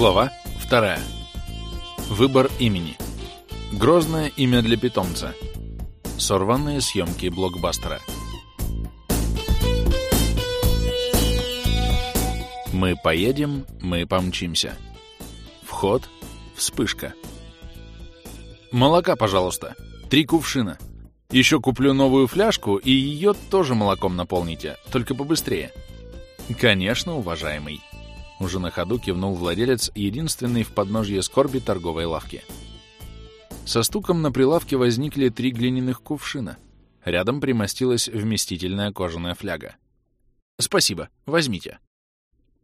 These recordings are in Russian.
Глава 2. Выбор имени. Грозное имя для питомца. Сорванные съемки блокбастера. Мы поедем, мы помчимся. Вход, вспышка. Молока, пожалуйста. Три кувшина. Еще куплю новую фляжку, и ее тоже молоком наполните, только побыстрее. Конечно, уважаемый. Уже на ходу кивнул владелец единственной в подножье скорби торговой лавки. Со стуком на прилавке возникли три глиняных кувшина. Рядом примостилась вместительная кожаная фляга. «Спасибо, возьмите».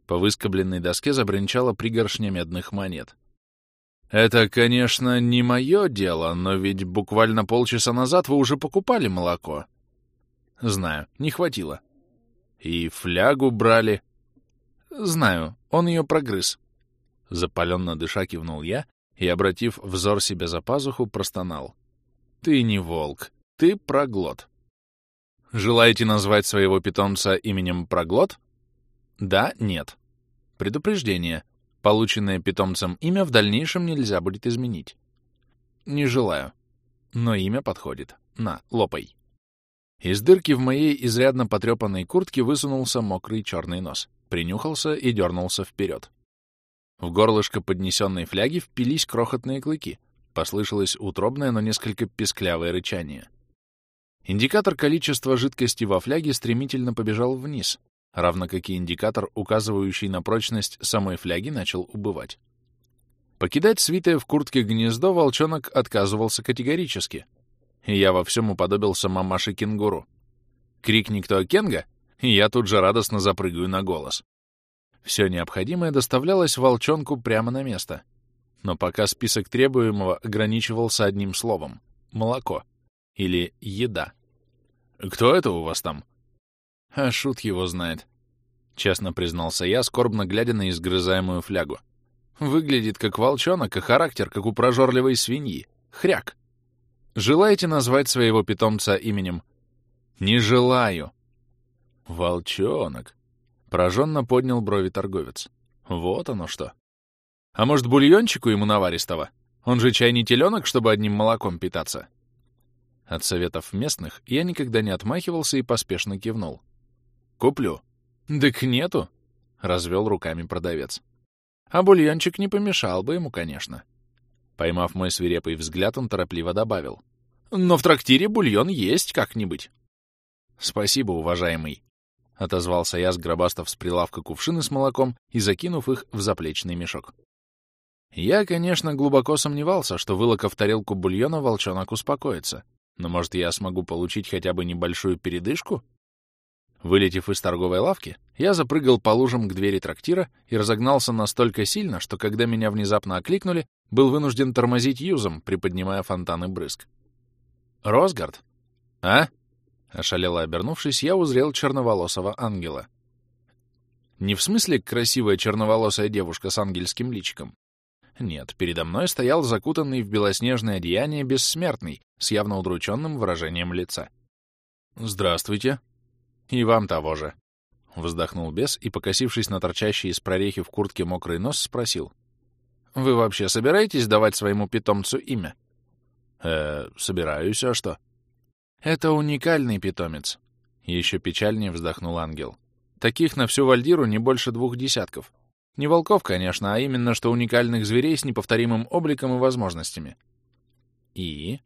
По выскобленной доске забринчала пригоршня медных монет. «Это, конечно, не мое дело, но ведь буквально полчаса назад вы уже покупали молоко». «Знаю, не хватило». «И флягу брали». «Знаю, он ее прогрыз. Запаленно дыша кивнул я и, обратив взор себе за пазуху, простонал. Ты не волк, ты проглот. Желаете назвать своего питомца именем проглот? Да, нет. Предупреждение. Полученное питомцем имя в дальнейшем нельзя будет изменить. Не желаю. Но имя подходит. На, лопай. Из дырки в моей изрядно потрепанной куртке высунулся мокрый черный нос принюхался и дернулся вперед. В горлышко поднесенной фляги впились крохотные клыки. Послышалось утробное, но несколько песклявое рычание. Индикатор количества жидкости во фляге стремительно побежал вниз, равно как и индикатор, указывающий на прочность самой фляги, начал убывать. Покидать свитое в куртке гнездо волчонок отказывался категорически. И я во всем уподобился мамаше-кенгуру. Крикни кто Кенга, и я тут же радостно запрыгаю на голос. Все необходимое доставлялось волчонку прямо на место. Но пока список требуемого ограничивался одним словом — молоко. Или еда. «Кто это у вас там?» «А шут его знает», — честно признался я, скорбно глядя на изгрызаемую флягу. «Выглядит как волчонок, а характер как у прожорливой свиньи. Хряк. Желаете назвать своего питомца именем?» «Не желаю», «Волчонок!» — пораженно поднял брови торговец. «Вот оно что! А может, бульончику ему наваристого? Он же чай не теленок, чтобы одним молоком питаться?» От советов местных я никогда не отмахивался и поспешно кивнул. «Куплю». «Так нету», — развел руками продавец. «А бульончик не помешал бы ему, конечно». Поймав мой свирепый взгляд, он торопливо добавил. «Но в трактире бульон есть как-нибудь». «Спасибо, уважаемый», — отозвался я, сгробастав с прилавка кувшины с молоком и закинув их в заплечный мешок. Я, конечно, глубоко сомневался, что, вылокав тарелку бульона, волчонок успокоится. Но, может, я смогу получить хотя бы небольшую передышку? Вылетев из торговой лавки, я запрыгал по лужам к двери трактира и разогнался настолько сильно, что, когда меня внезапно окликнули, был вынужден тормозить юзом, приподнимая фонтаны брызг. «Росгард?» «А?» Ошалело обернувшись, я узрел черноволосого ангела. Не в смысле красивая черноволосая девушка с ангельским личиком. Нет, передо мной стоял закутанный в белоснежное одеяние бессмертный, с явно удрученным выражением лица. «Здравствуйте». «И вам того же». Вздохнул бес и, покосившись на торчащий из прорехи в куртке мокрый нос, спросил. «Вы вообще собираетесь давать своему питомцу имя?» «Э, собираюсь, а что?» Это уникальный питомец. Еще печальнее вздохнул ангел. Таких на всю Вальдиру не больше двух десятков. Не волков, конечно, а именно что уникальных зверей с неповторимым обликом и возможностями. И?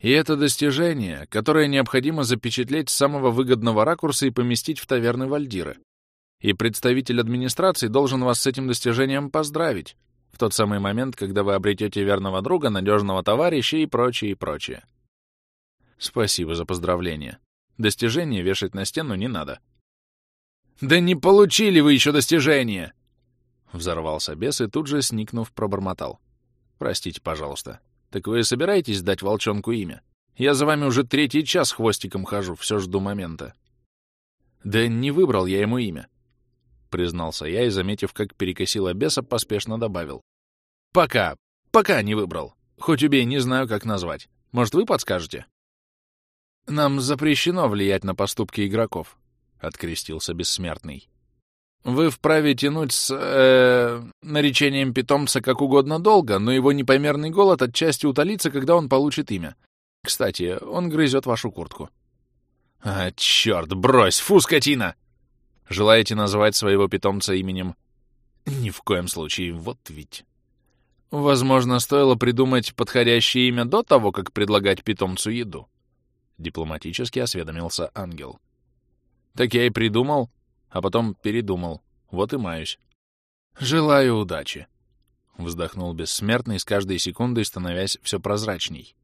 И это достижение, которое необходимо запечатлеть с самого выгодного ракурса и поместить в таверны Вальдиры. И представитель администрации должен вас с этим достижением поздравить в тот самый момент, когда вы обретете верного друга, надежного товарища и прочее, и прочее. Спасибо за поздравление. Достижение вешать на стену не надо. «Да не получили вы еще достижения!» Взорвался бес и тут же, сникнув, пробормотал. «Простите, пожалуйста. Так вы собираетесь дать волчонку имя? Я за вами уже третий час хвостиком хожу, все жду момента». «Да не выбрал я ему имя», — признался я и, заметив, как перекосило беса, поспешно добавил. «Пока, пока не выбрал. Хоть убей, не знаю, как назвать. Может, вы подскажете?» «Нам запрещено влиять на поступки игроков», — открестился бессмертный. Вы вправе тянуть с э, наречением питомца как угодно долго, но его непомерный голод отчасти утолится, когда он получит имя. Кстати, он грызет вашу куртку. А, черт, брось, фу, скотина! Желаете назвать своего питомца именем? Ни в коем случае, вот ведь. Возможно, стоило придумать подходящее имя до того, как предлагать питомцу еду. Дипломатически осведомился ангел. Так я и придумал, а потом передумал. Вот и маюсь. Желаю удачи. Вздохнул бессмертный, с каждой секундой становясь все прозрачней.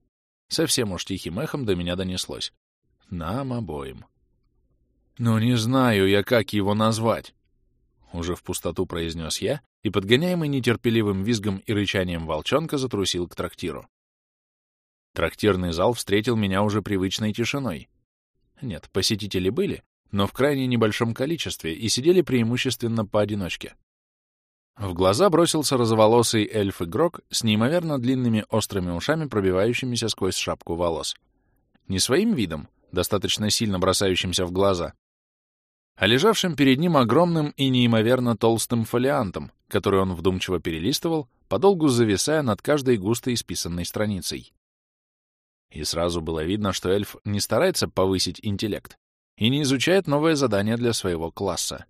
Совсем уж тихим эхом до меня донеслось. Нам обоим. «Ну, не знаю я, как его назвать», — уже в пустоту произнес я, и, подгоняемый нетерпеливым визгом и рычанием волчонка, затрусил к трактиру. Трактирный зал встретил меня уже привычной тишиной. Нет, посетители были, но в крайне небольшом количестве и сидели преимущественно поодиночке. В глаза бросился розоволосый эльф-игрок с неимоверно длинными острыми ушами, пробивающимися сквозь шапку волос. Не своим видом, достаточно сильно бросающимся в глаза, а лежавшим перед ним огромным и неимоверно толстым фолиантом, который он вдумчиво перелистывал, подолгу зависая над каждой густо исписанной страницей. И сразу было видно, что эльф не старается повысить интеллект, и не изучает новое задание для своего класса.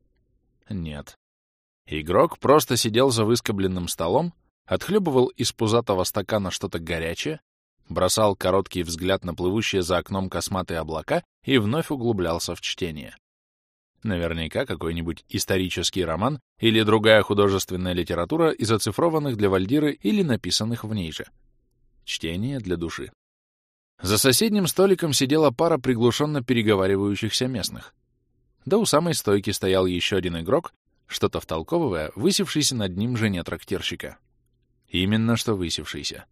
Нет. Игрок просто сидел за выскобленным столом, отхлебывал из пузатого стакана что-то горячее, бросал короткий взгляд на плывущие за окном косматые облака и вновь углублялся в чтение. Наверняка какой-нибудь исторический роман или другая художественная литература из оцифрованных для Вальдиры или написанных в ней же. Чтение для души. За соседним столиком сидела пара приглушенно переговаривающихся местных. Да у самой стойки стоял еще один игрок, что-то втолковывая, высевшийся над ним жене трактирщика. Именно что высевшийся.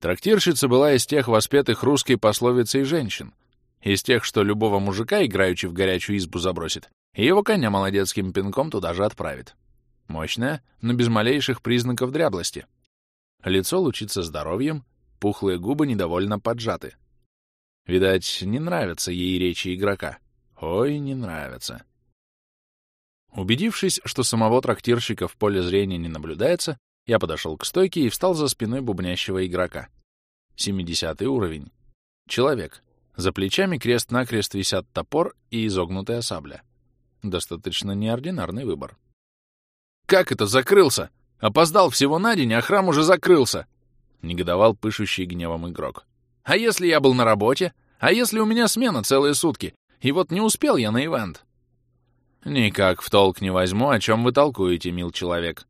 Трактирщица была из тех воспетых русской пословицей женщин, из тех, что любого мужика, играючи в горячую избу, забросит, и его коня молодецким пинком туда же отправит. Мощная, но без малейших признаков дряблости. Лицо лучится здоровьем, Пухлые губы недовольно поджаты. Видать, не нравятся ей речи игрока. Ой, не нравятся. Убедившись, что самого трактирщика в поле зрения не наблюдается, я подошел к стойке и встал за спиной бубнящего игрока. 70 уровень. Человек. За плечами крест-накрест висят топор и изогнутая сабля. Достаточно неординарный выбор. «Как это закрылся? Опоздал всего на день, а храм уже закрылся!» — негодовал пышущий гневом игрок. «А если я был на работе? А если у меня смена целые сутки? И вот не успел я на ивент?» «Никак в толк не возьму, о чем вы толкуете, мил человек».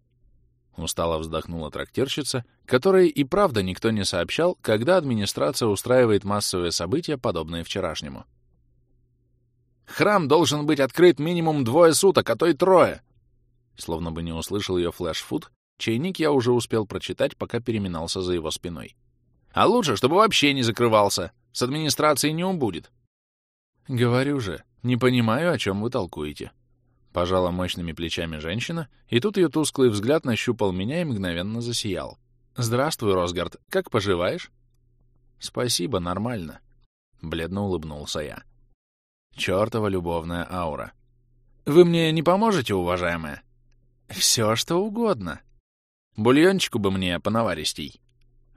Устало вздохнула трактирщица, которой и правда никто не сообщал, когда администрация устраивает массовые события, подобные вчерашнему. «Храм должен быть открыт минимум двое суток, а то и трое!» Словно бы не услышал ее флешфуд, Чайник я уже успел прочитать, пока переминался за его спиной. А лучше, чтобы вообще не закрывался. С администрацией не убудет. Говорю же, не понимаю, о чем вы толкуете. Пожала мощными плечами женщина, и тут ее тусклый взгляд нащупал меня и мгновенно засиял. «Здравствуй, Росгард, как поживаешь?» «Спасибо, нормально», — бледно улыбнулся я. Чёртова любовная аура. «Вы мне не поможете, уважаемая?» «Все, что угодно», Бульончику бы мне понаваристей.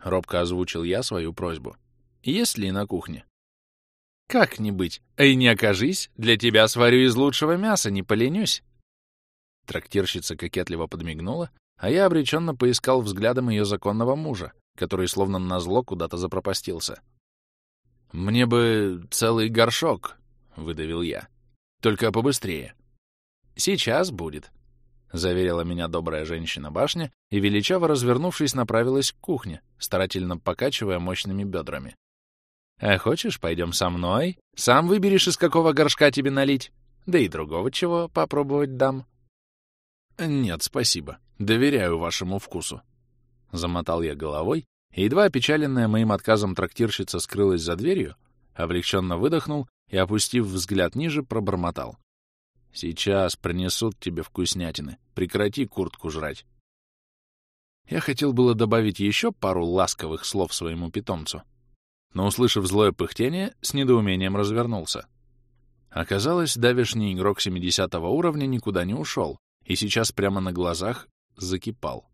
Робко озвучил я свою просьбу. Есть ли на кухне? Как не быть? Эй, не окажись, для тебя сварю из лучшего мяса, не поленюсь. Трактирщица кокетливо подмигнула, а я обреченно поискал взглядом ее законного мужа, который словно назло куда-то запропастился. «Мне бы целый горшок», — выдавил я. «Только побыстрее». «Сейчас будет», — заверила меня добрая женщина-башня и, величаво развернувшись, направилась к кухне, старательно покачивая мощными бедрами. «А хочешь, пойдем со мной? Сам выберешь, из какого горшка тебе налить. Да и другого чего попробовать дам». «Нет, спасибо. Доверяю вашему вкусу». Замотал я головой, и едва опечаленная моим отказом трактирщица скрылась за дверью, облегченно выдохнул и, опустив взгляд ниже, пробормотал. Сейчас принесут тебе вкуснятины. Прекрати куртку жрать. Я хотел было добавить еще пару ласковых слов своему питомцу, но, услышав злое пыхтение, с недоумением развернулся. Оказалось, давешний игрок 70 уровня никуда не ушел, и сейчас прямо на глазах закипал.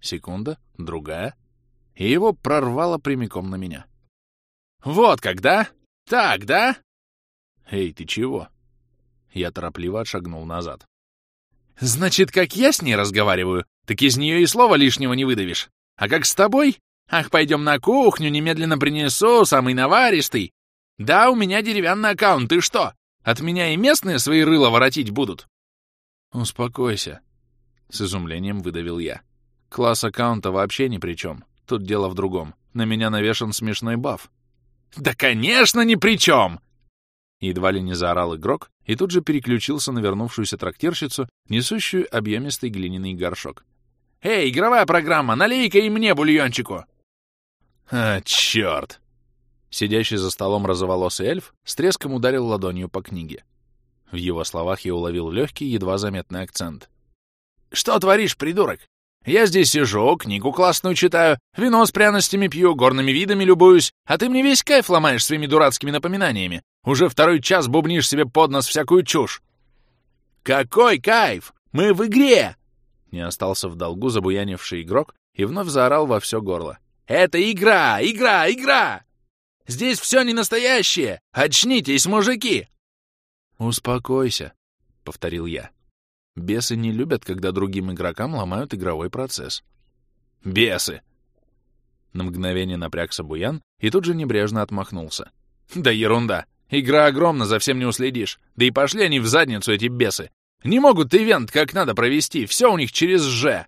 Секунда, другая, и его прорвало прямиком на меня. «Вот когда? Так, да?» «Эй, ты чего?» Я торопливо отшагнул назад. «Значит, как я с ней разговариваю, так из нее и слова лишнего не выдавишь. А как с тобой? Ах, пойдем на кухню, немедленно принесу, самый наваристый. Да, у меня деревянный аккаунт, ты что? От меня и местные свои рыла воротить будут?» «Успокойся», — с изумлением выдавил я. «Класс аккаунта вообще ни при чем. Тут дело в другом. На меня навешан смешной баф». «Да, конечно, ни при чем!» Едва ли не заорал игрок и тут же переключился на вернувшуюся трактирщицу, несущую объемистый глиняный горшок. «Эй, игровая программа, налей-ка и мне бульончику!» «А, черт!» Сидящий за столом розоволосый эльф с треском ударил ладонью по книге. В его словах я уловил легкий, едва заметный акцент. «Что творишь, придурок? Я здесь сижу, книгу классную читаю, вино с пряностями пью, горными видами любуюсь, а ты мне весь кайф ломаешь своими дурацкими напоминаниями. Уже второй час бубнишь себе под нос всякую чушь. Какой кайф? Мы в игре! Не остался в долгу забуянивший игрок и вновь заорал во все горло. Это игра, игра, игра! Здесь все не настоящее! Очнитесь, мужики! Успокойся, повторил я. Бесы не любят, когда другим игрокам ломают игровой процесс. Бесы! На мгновение напрягся Буян и тут же небрежно отмахнулся. Да ерунда! Игра огромна, за всем не уследишь. Да и пошли они в задницу, эти бесы. Не могут ивент как надо провести, все у них через «Ж».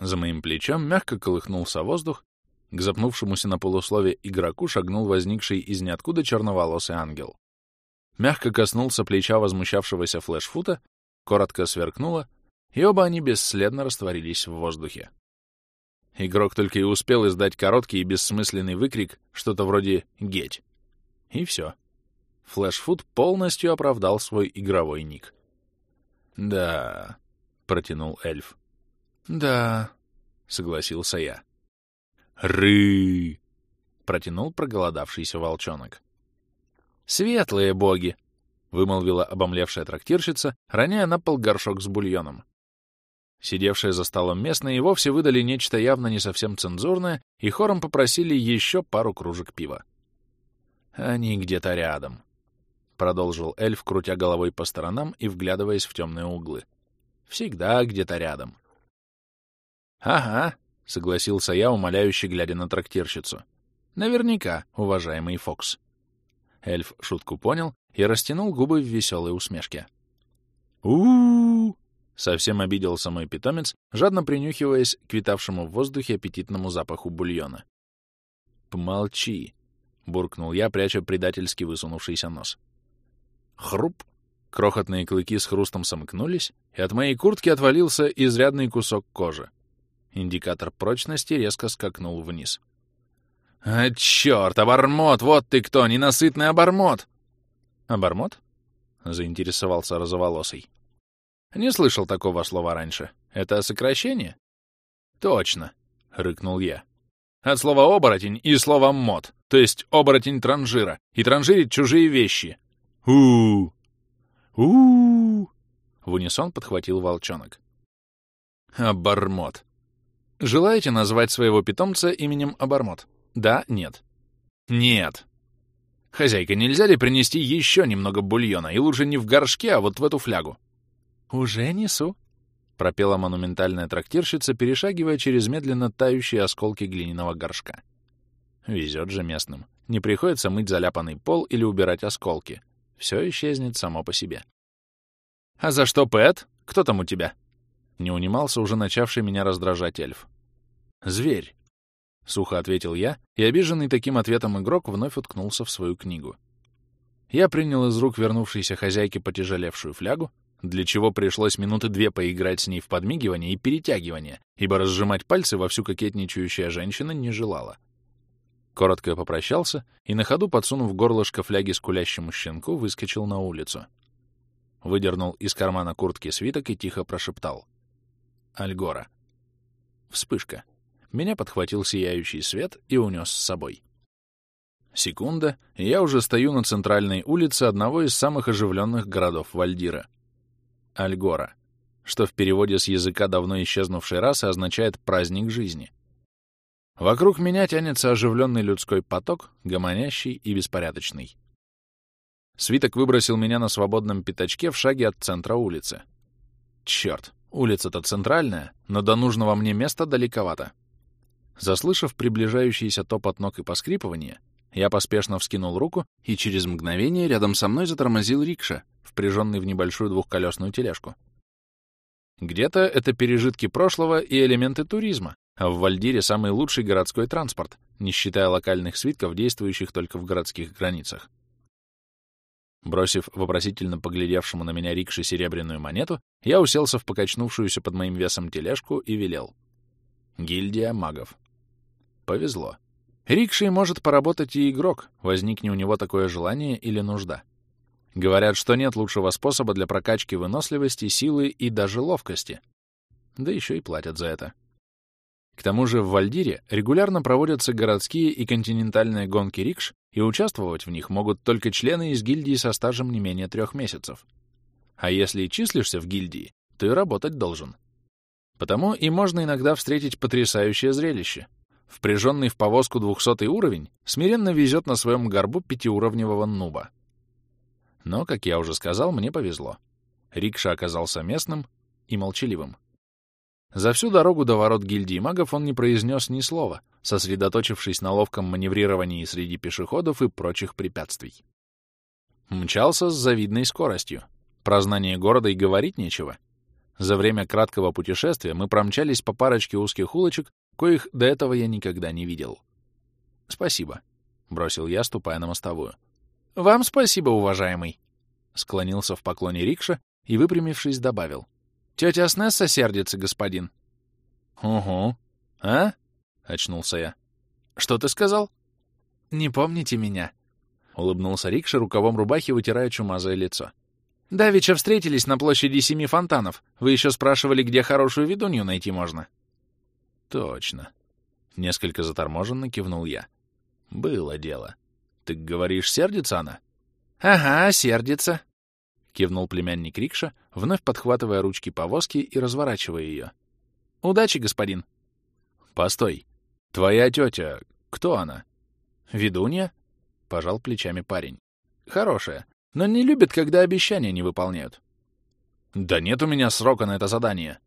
За моим плечом мягко колыхнулся воздух, к запнувшемуся на полуслове игроку шагнул возникший из ниоткуда черноволосый ангел. Мягко коснулся плеча возмущавшегося флешфута, коротко сверкнуло, и оба они бесследно растворились в воздухе. Игрок только и успел издать короткий и бессмысленный выкрик, что-то вроде «Геть!» И все. Флэшфуд полностью оправдал свой игровой ник. «Да», — протянул эльф. «Да», — согласился я. «Ры!» — протянул проголодавшийся волчонок. «Светлые боги!» — вымолвила обомлевшая трактирщица, роняя на пол горшок с бульоном. Сидевшие за столом местные и вовсе выдали нечто явно не совсем цензурное и хором попросили еще пару кружек пива. «Они где-то рядом», — продолжил эльф, крутя головой по сторонам и вглядываясь в темные углы. «Всегда где-то рядом». «Ага», — согласился я, умоляюще глядя на трактирщицу. «Наверняка, уважаемый Фокс». Эльф шутку понял и растянул губы в веселой усмешке. у Совсем обиделся мой питомец, жадно принюхиваясь к витавшему в воздухе аппетитному запаху бульона. «Помолчи», — буркнул я, пряча предательски высунувшийся нос. Хруп! Крохотные клыки с хрустом сомкнулись, и от моей куртки отвалился изрядный кусок кожи. Индикатор прочности резко скакнул вниз. «А, черт, обормот! Вот ты кто, ненасытный обормот!» «Обормот?» — заинтересовался розоволосый. «Не слышал такого слова раньше. Это сокращение?» «Точно!» — рыкнул я. От слова «оборотень» и слова «мод», то есть оборотень транжира, и транжирить чужие вещи. у у у В унисон подхватил волчонок. Обормот. Желаете назвать своего питомца именем Обормот? Да, нет. Нет. Хозяйка, нельзя ли принести еще немного бульона, и лучше не в горшке, а вот в эту флягу? Уже несу. — пропела монументальная трактирщица, перешагивая через медленно тающие осколки глиняного горшка. Везет же местным. Не приходится мыть заляпанный пол или убирать осколки. Все исчезнет само по себе. «А за что, Пэт? Кто там у тебя?» Не унимался уже начавший меня раздражать эльф. «Зверь», — сухо ответил я, и обиженный таким ответом игрок вновь уткнулся в свою книгу. Я принял из рук вернувшейся хозяйки потяжелевшую флягу, для чего пришлось минуты две поиграть с ней в подмигивание и перетягивание, ибо разжимать пальцы во всю кокетничающая женщина не желала. Коротко попрощался и на ходу, подсунув горлышко фляги скулящему щенку, выскочил на улицу. Выдернул из кармана куртки свиток и тихо прошептал. «Альгора». Вспышка. Меня подхватил сияющий свет и унес с собой. Секунда, и я уже стою на центральной улице одного из самых оживленных городов Вальдира — Альгора, что в переводе с языка давно исчезнувшей расы означает «праздник жизни». Вокруг меня тянется оживленный людской поток, гомонящий и беспорядочный. Свиток выбросил меня на свободном пятачке в шаге от центра улицы. Черт, улица-то центральная, но до нужного мне места далековато. Заслышав приближающийся топот ног и поскрипывание, я поспешно вскинул руку, и через мгновение рядом со мной затормозил рикша, впряженный в небольшую двухколесную тележку. Где-то это пережитки прошлого и элементы туризма, а в Вальдире самый лучший городской транспорт, не считая локальных свитков, действующих только в городских границах. Бросив вопросительно поглядевшему на меня рикше серебряную монету, я уселся в покачнувшуюся под моим весом тележку и велел. Гильдия магов. Повезло. Рикшей может поработать и игрок, возникне у него такое желание или нужда. Говорят, что нет лучшего способа для прокачки выносливости, силы и даже ловкости. Да еще и платят за это. К тому же в Вальдире регулярно проводятся городские и континентальные гонки рикш, и участвовать в них могут только члены из гильдии со стажем не менее трех месяцев. А если и числишься в гильдии, то и работать должен. Потому и можно иногда встретить потрясающее зрелище. Впряженный в повозку двухсотый уровень смиренно везет на своем горбу пятиуровневого нуба. Но, как я уже сказал, мне повезло. Рикша оказался местным и молчаливым. За всю дорогу до ворот гильдии магов он не произнес ни слова, сосредоточившись на ловком маневрировании среди пешеходов и прочих препятствий. Мчался с завидной скоростью. Про знание города и говорить нечего. За время краткого путешествия мы промчались по парочке узких улочек, коих до этого я никогда не видел. «Спасибо», — бросил я, ступая на мостовую. «Вам спасибо, уважаемый», — склонился в поклоне Рикша и, выпрямившись, добавил. Тетя Снесса сердится, господин. Угу. А? Очнулся я. Что ты сказал? Не помните меня? Улыбнулся Рикша рукавом рубахи, вытирая чумазое лицо. Давеча встретились на площади Семи Фонтанов. Вы еще спрашивали, где хорошую ведунью найти можно. Точно. Несколько заторможенно кивнул я. Было дело. Ты говоришь, сердится она? Ага, сердится кивнул племянник Рикша, вновь подхватывая ручки повозки и разворачивая ее. «Удачи, господин!» «Постой! Твоя тетя, кто она?» «Ведунья?» — пожал плечами парень. «Хорошая, но не любит, когда обещания не выполняют». «Да нет у меня срока на это задание!»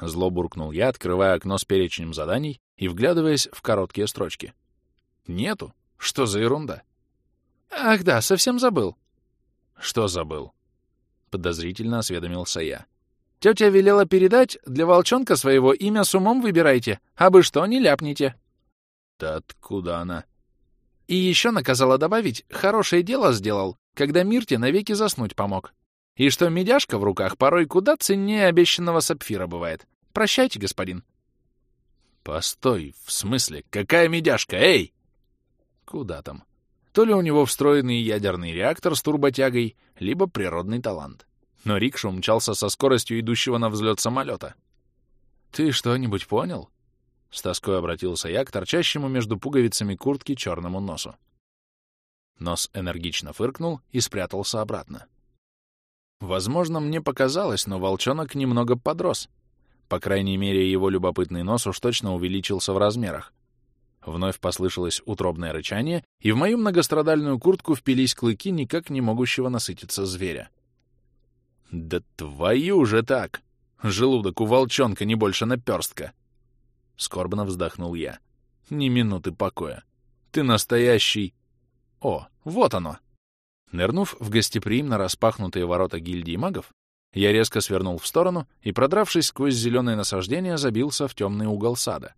Зло буркнул я, открывая окно с перечнем заданий и вглядываясь в короткие строчки. «Нету? Что за ерунда?» «Ах да, совсем забыл». «Что забыл?» — подозрительно осведомился я. «Тетя велела передать, для волчонка своего имя с умом выбирайте, а бы что не ляпните». «Да откуда она?» И еще наказала добавить, хорошее дело сделал, когда Мирте навеки заснуть помог. И что медяшка в руках порой куда ценнее обещанного сапфира бывает. Прощайте, господин. Постой, в смысле, какая медяшка, эй? Куда там? То ли у него встроенный ядерный реактор с турботягой, либо природный талант. Но Рикша умчался со скоростью идущего на взлет самолета. «Ты что-нибудь понял?» С тоской обратился я к торчащему между пуговицами куртки черному носу. Нос энергично фыркнул и спрятался обратно. Возможно, мне показалось, но волчонок немного подрос. По крайней мере, его любопытный нос уж точно увеличился в размерах. Вновь послышалось утробное рычание, и в мою многострадальную куртку впились клыки никак не могущего насытиться зверя. «Да твою же так! Желудок у волчонка не больше наперстка!» Скорбно вздохнул я. «Ни минуты покоя. Ты настоящий...» «О, вот оно!» Нырнув в гостеприимно распахнутые ворота гильдии магов, я резко свернул в сторону и, продравшись сквозь зеленое насаждение, забился в темный угол сада.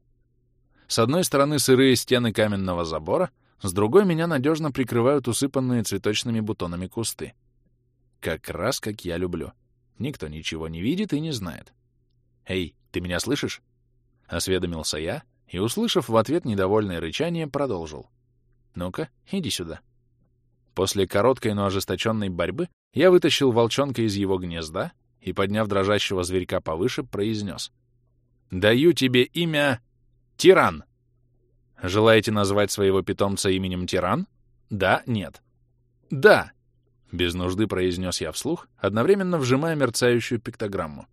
С одной стороны сырые стены каменного забора, с другой меня надежно прикрывают усыпанные цветочными бутонами кусты. Как раз как я люблю. Никто ничего не видит и не знает. «Эй, ты меня слышишь?» Осведомился я и, услышав в ответ недовольное рычание, продолжил. «Ну-ка, иди сюда». После короткой, но ожесточенной борьбы я вытащил волчонка из его гнезда и, подняв дрожащего зверька повыше, произнес. «Даю тебе имя Тиран. Желаете назвать своего питомца именем Тиран? Да, нет. Да! Без нужды произнес я вслух, одновременно вжимая мерцающую пиктограмму.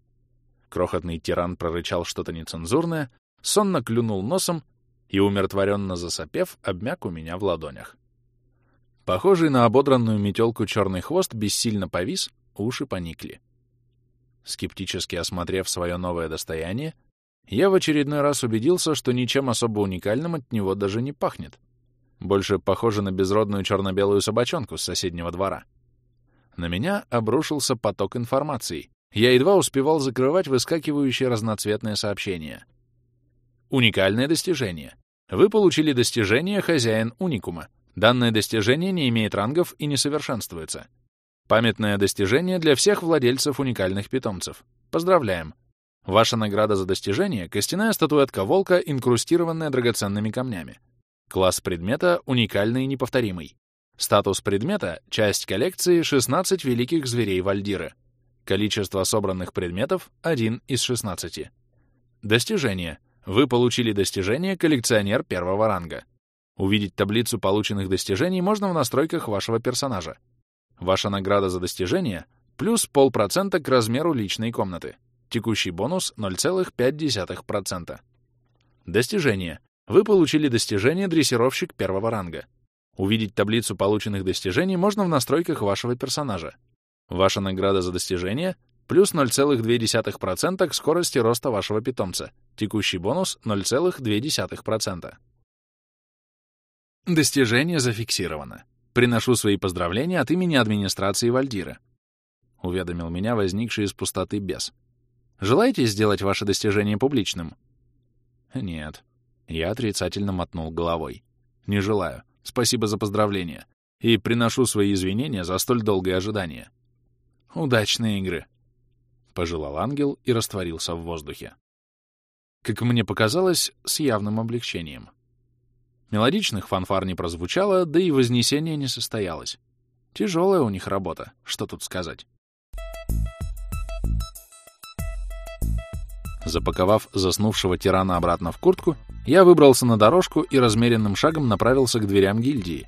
Крохотный тиран прорычал что-то нецензурное, сонно клюнул носом и, умиротворенно засопев, обмяк у меня в ладонях. Похожий на ободранную метелку черный хвост бессильно повис, уши поникли. Скептически осмотрев свое новое достояние, я в очередной раз убедился, что ничем особо уникальным от него даже не пахнет. Больше похоже на безродную черно-белую собачонку с соседнего двора. На меня обрушился поток информации. Я едва успевал закрывать выскакивающие разноцветные сообщения. Уникальное достижение. Вы получили достижение «Хозяин уникума». Данное достижение не имеет рангов и не совершенствуется. Памятное достижение для всех владельцев уникальных питомцев. Поздравляем! Ваша награда за достижение — костяная статуэтка волка, инкрустированная драгоценными камнями. Класс предмета уникальный и неповторимый. Статус предмета — часть коллекции 16 великих зверей Вальдиры. Количество собранных предметов — 1 из 16. Достижение. Вы получили достижение «Коллекционер первого ранга». Увидеть таблицу полученных достижений можно в настройках вашего персонажа. Ваша награда за достижение — плюс полпроцента к размеру личной комнаты. Текущий бонус — 0,5%. Достижение. Вы получили достижение «Дрессировщик первого ранга». Увидеть таблицу полученных достижений можно в настройках вашего персонажа. Ваша награда за достижение — плюс 0,2% к скорости роста вашего питомца. Текущий бонус — 0,2%. Достижение зафиксировано. Приношу свои поздравления от имени администрации Вальдира. Уведомил меня возникший из пустоты бес. Желаете сделать ваше достижение публичным? Нет. Я отрицательно мотнул головой. Не желаю. Спасибо за поздравления. И приношу свои извинения за столь долгое ожидание. Удачной игры. Пожелал ангел и растворился в воздухе. Как мне показалось, с явным облегчением. Мелодичных фанфар не прозвучало, да и вознесение не состоялось. Тяжелая у них работа, что тут сказать. Запаковав заснувшего тирана обратно в куртку, я выбрался на дорожку и размеренным шагом направился к дверям гильдии,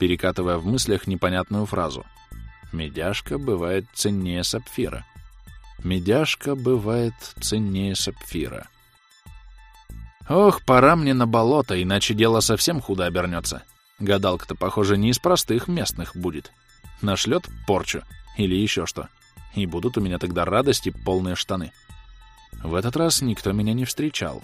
перекатывая в мыслях непонятную фразу. «Медяшка бывает ценнее сапфира». «Медяшка бывает ценнее сапфира». Ох, пора мне на болото, иначе дело совсем худо обернется. Гадалка-то, похоже, не из простых местных будет. Нашлет порчу или еще что. И будут у меня тогда радости полные штаны. В этот раз никто меня не встречал.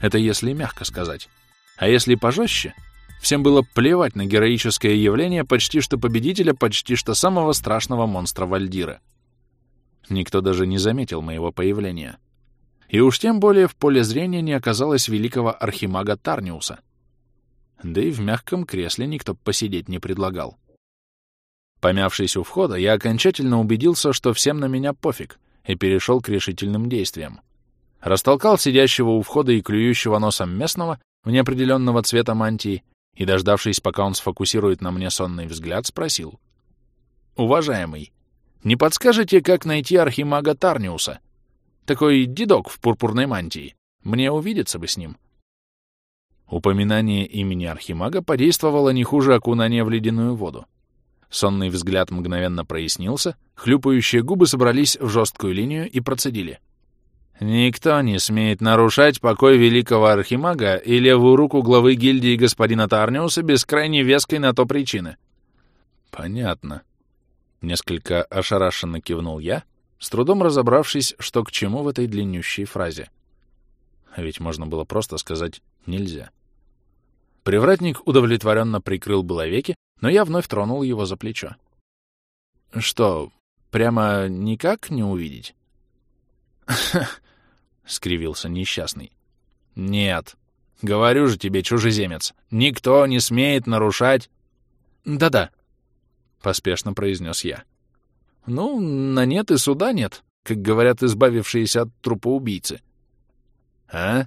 Это если мягко сказать. А если пожестче, всем было плевать на героическое явление почти что победителя, почти что самого страшного монстра Вальдира. Никто даже не заметил моего появления. И уж тем более в поле зрения не оказалось великого архимага Тарниуса. Да и в мягком кресле никто посидеть не предлагал. Помявшись у входа, я окончательно убедился, что всем на меня пофиг, и перешел к решительным действиям. Растолкал сидящего у входа и клюющего носом местного в неопределенного цвета мантии и, дождавшись, пока он сфокусирует на мне сонный взгляд, спросил. «Уважаемый, не подскажете, как найти архимага Тарниуса?» Такой дедок в пурпурной мантии. Мне увидеться бы с ним. Упоминание имени Архимага подействовало не хуже окунания в ледяную воду. Сонный взгляд мгновенно прояснился, хлюпающие губы собрались в жесткую линию и процедили. «Никто не смеет нарушать покой великого архимага и левую руку главы гильдии господина Тарниуса без крайне веской на то причины». «Понятно». Несколько ошарашенно кивнул я, с трудом разобравшись, что к чему в этой длиннющей фразе. А ведь можно было просто сказать «нельзя». Привратник удовлетворенно прикрыл было веки, но я вновь тронул его за плечо. «Что, прямо никак не увидеть?» — скривился несчастный. «Нет. Говорю же тебе, чужеземец, никто не смеет нарушать...» «Да-да», — поспешно произнес я. Ну, на нет и суда нет, как говорят избавившиеся от трупа убийцы. А?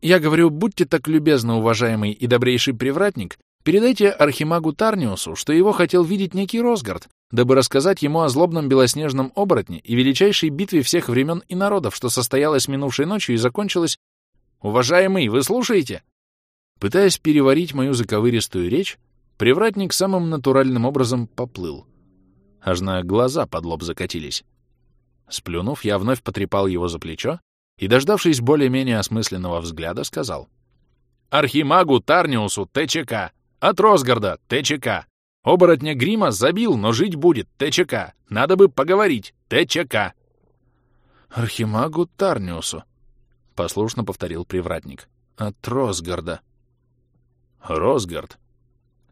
Я говорю, будьте так любезны, уважаемый и добрейший привратник, передайте архимагу Тарниусу, что его хотел видеть некий Росгард, дабы рассказать ему о злобном белоснежном оборотне и величайшей битве всех времен и народов, что состоялась минувшей ночью и закончилась... Уважаемый, вы слушаете? Пытаясь переварить мою заковыристую речь, привратник самым натуральным образом поплыл. Аж на глаза под лоб закатились. Сплюнув, я вновь потрепал его за плечо и, дождавшись более-менее осмысленного взгляда, сказал. «Архимагу Тарниусу ТЧК! От Росгарда ТЧК! Оборотня Грима забил, но жить будет ТЧК! Надо бы поговорить ТЧК!» «Архимагу Тарниусу!» — послушно повторил привратник. «От Росгарда!» «Росгард!»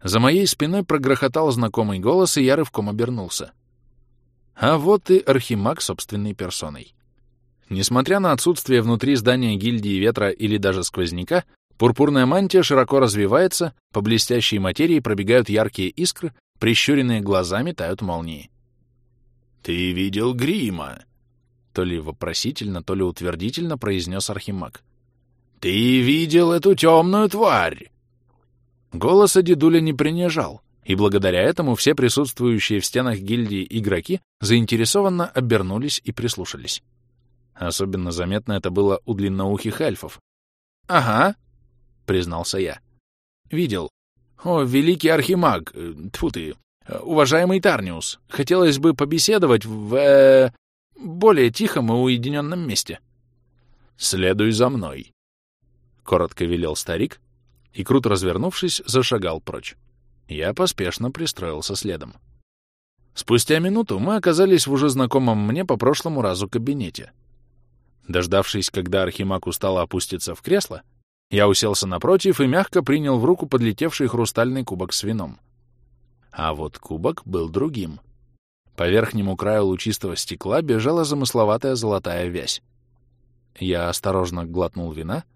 За моей спиной прогрохотал знакомый голос, и я рывком обернулся. А вот и Архимаг собственной персоной. Несмотря на отсутствие внутри здания гильдии ветра или даже сквозняка, пурпурная мантия широко развивается, по блестящей материи пробегают яркие искры, прищуренные глаза метают молнии. «Ты видел грима?» То ли вопросительно, то ли утвердительно произнес Архимаг. «Ты видел эту темную тварь?» Голоса дедуля не принижал, и благодаря этому все присутствующие в стенах гильдии игроки заинтересованно обернулись и прислушались. Особенно заметно это было у длинноухих эльфов. «Ага», — признался я. «Видел. О, великий архимаг, э, тьфу ты, уважаемый Тарниус, хотелось бы побеседовать в... Э, более тихом и уединенном месте». «Следуй за мной», — коротко велел старик, и, круто развернувшись, зашагал прочь. Я поспешно пристроился следом. Спустя минуту мы оказались в уже знакомом мне по прошлому разу кабинете. Дождавшись, когда Архимаг устало опуститься в кресло, я уселся напротив и мягко принял в руку подлетевший хрустальный кубок с вином. А вот кубок был другим. По верхнему краю лучистого стекла бежала замысловатая золотая вязь. Я осторожно глотнул вина —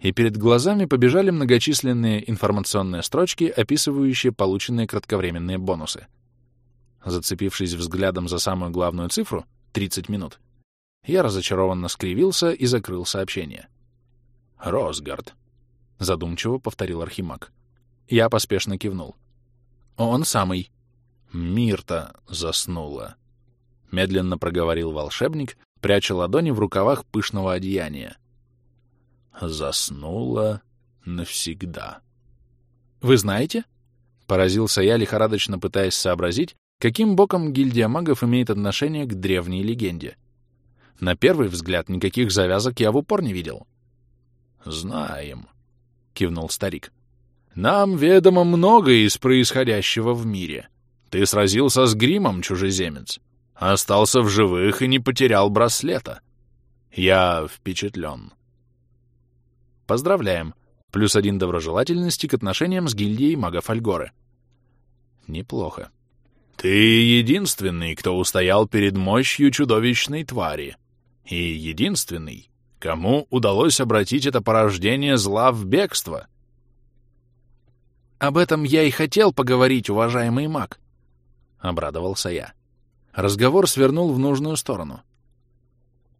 и перед глазами побежали многочисленные информационные строчки, описывающие полученные кратковременные бонусы. Зацепившись взглядом за самую главную цифру — 30 минут, я разочарованно скривился и закрыл сообщение. «Росгард», — задумчиво повторил Архимаг. Я поспешно кивнул. «Он самый». «Мирта заснула», — медленно проговорил волшебник, пряча ладони в рукавах пышного одеяния заснула навсегда. «Вы знаете?» — поразился я, лихорадочно пытаясь сообразить, каким боком гильдия магов имеет отношение к древней легенде. На первый взгляд никаких завязок я в упор не видел. «Знаем», — кивнул старик. «Нам ведомо многое из происходящего в мире. Ты сразился с гримом, чужеземец, остался в живых и не потерял браслета. Я впечатлен». Поздравляем. Плюс один доброжелательности к отношениям с гильдией магов Альгоры. Неплохо. Ты единственный, кто устоял перед мощью чудовищной твари. И единственный, кому удалось обратить это порождение зла в бегство. Об этом я и хотел поговорить, уважаемый маг. Обрадовался я. Разговор свернул в нужную сторону.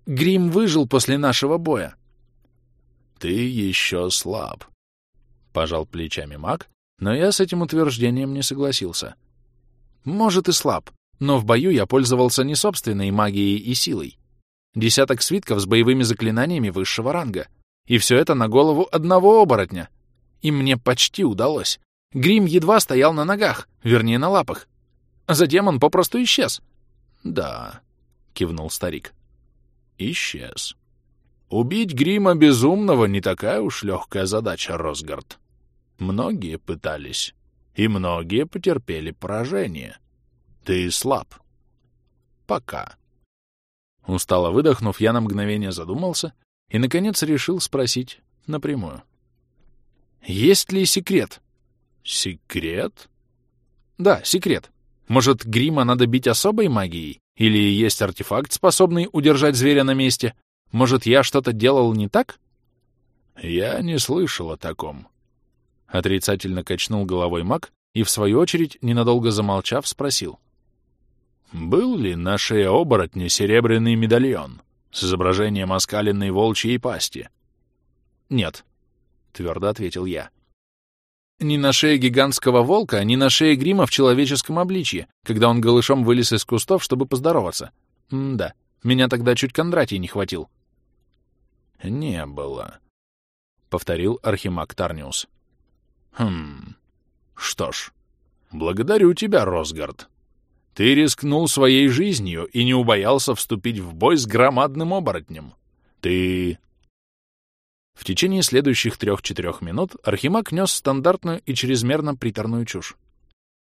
Грим выжил после нашего боя. «Ты еще слаб», — пожал плечами маг, но я с этим утверждением не согласился. «Может и слаб, но в бою я пользовался не собственной магией и силой. Десяток свитков с боевыми заклинаниями высшего ранга. И все это на голову одного оборотня. И мне почти удалось. Грим едва стоял на ногах, вернее, на лапах. Затем он попросту исчез. «Да», — кивнул старик. «Исчез». Убить Грима Безумного не такая уж легкая задача, Росгард. Многие пытались, и многие потерпели поражение. Ты слаб. Пока. Устало выдохнув, я на мгновение задумался и, наконец, решил спросить напрямую. «Есть ли секрет?» «Секрет?» «Да, секрет. Может, грима надо бить особой магией? Или есть артефакт, способный удержать зверя на месте? Может, я что-то делал не так? Я не слышал о таком. Отрицательно качнул головой маг и, в свою очередь, ненадолго замолчав, спросил. Был ли на шее оборотня серебряный медальон с изображением оскаленной волчьей пасти? Нет, твердо ответил я. Ни на шее гигантского волка, ни на шее грима в человеческом обличье, когда он голышом вылез из кустов, чтобы поздороваться. Да, меня тогда чуть Кондратий не хватил. «Не было», — повторил Архимаг Тарниус. «Хм... Что ж, Благодарю тебя, Росгард. Ты рискнул своей жизнью и не убоялся вступить в бой с громадным оборотнем. Ты...» В течение следующих трех-четырех минут Архимаг нес стандартную и чрезмерно приторную чушь.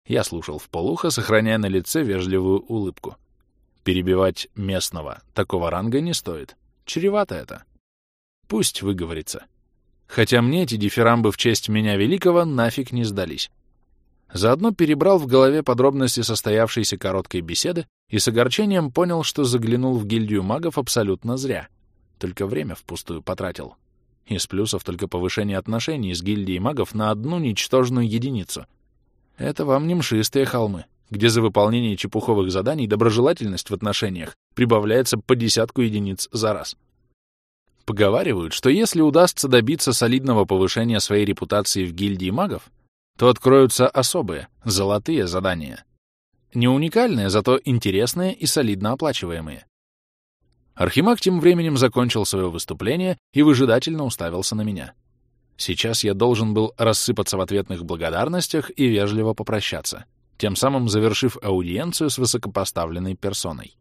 Я слушал в полухо, сохраняя на лице вежливую улыбку. Перебивать местного такого ранга не стоит. Чревато это. Пусть выговорится. Хотя мне эти дифирамбы в честь меня великого нафиг не сдались. Заодно перебрал в голове подробности состоявшейся короткой беседы и с огорчением понял, что заглянул в гильдию магов абсолютно зря. Только время впустую потратил. Из плюсов только повышение отношений с гильдией магов на одну ничтожную единицу. Это вам не мшистые холмы, где за выполнение чепуховых заданий доброжелательность в отношениях прибавляется по десятку единиц за раз. Поговаривают, что если удастся добиться солидного повышения своей репутации в гильдии магов, то откроются особые, золотые задания. Не уникальные, зато интересные и солидно оплачиваемые. Архимаг тем временем закончил свое выступление и выжидательно уставился на меня. Сейчас я должен был рассыпаться в ответных благодарностях и вежливо попрощаться, тем самым завершив аудиенцию с высокопоставленной персоной.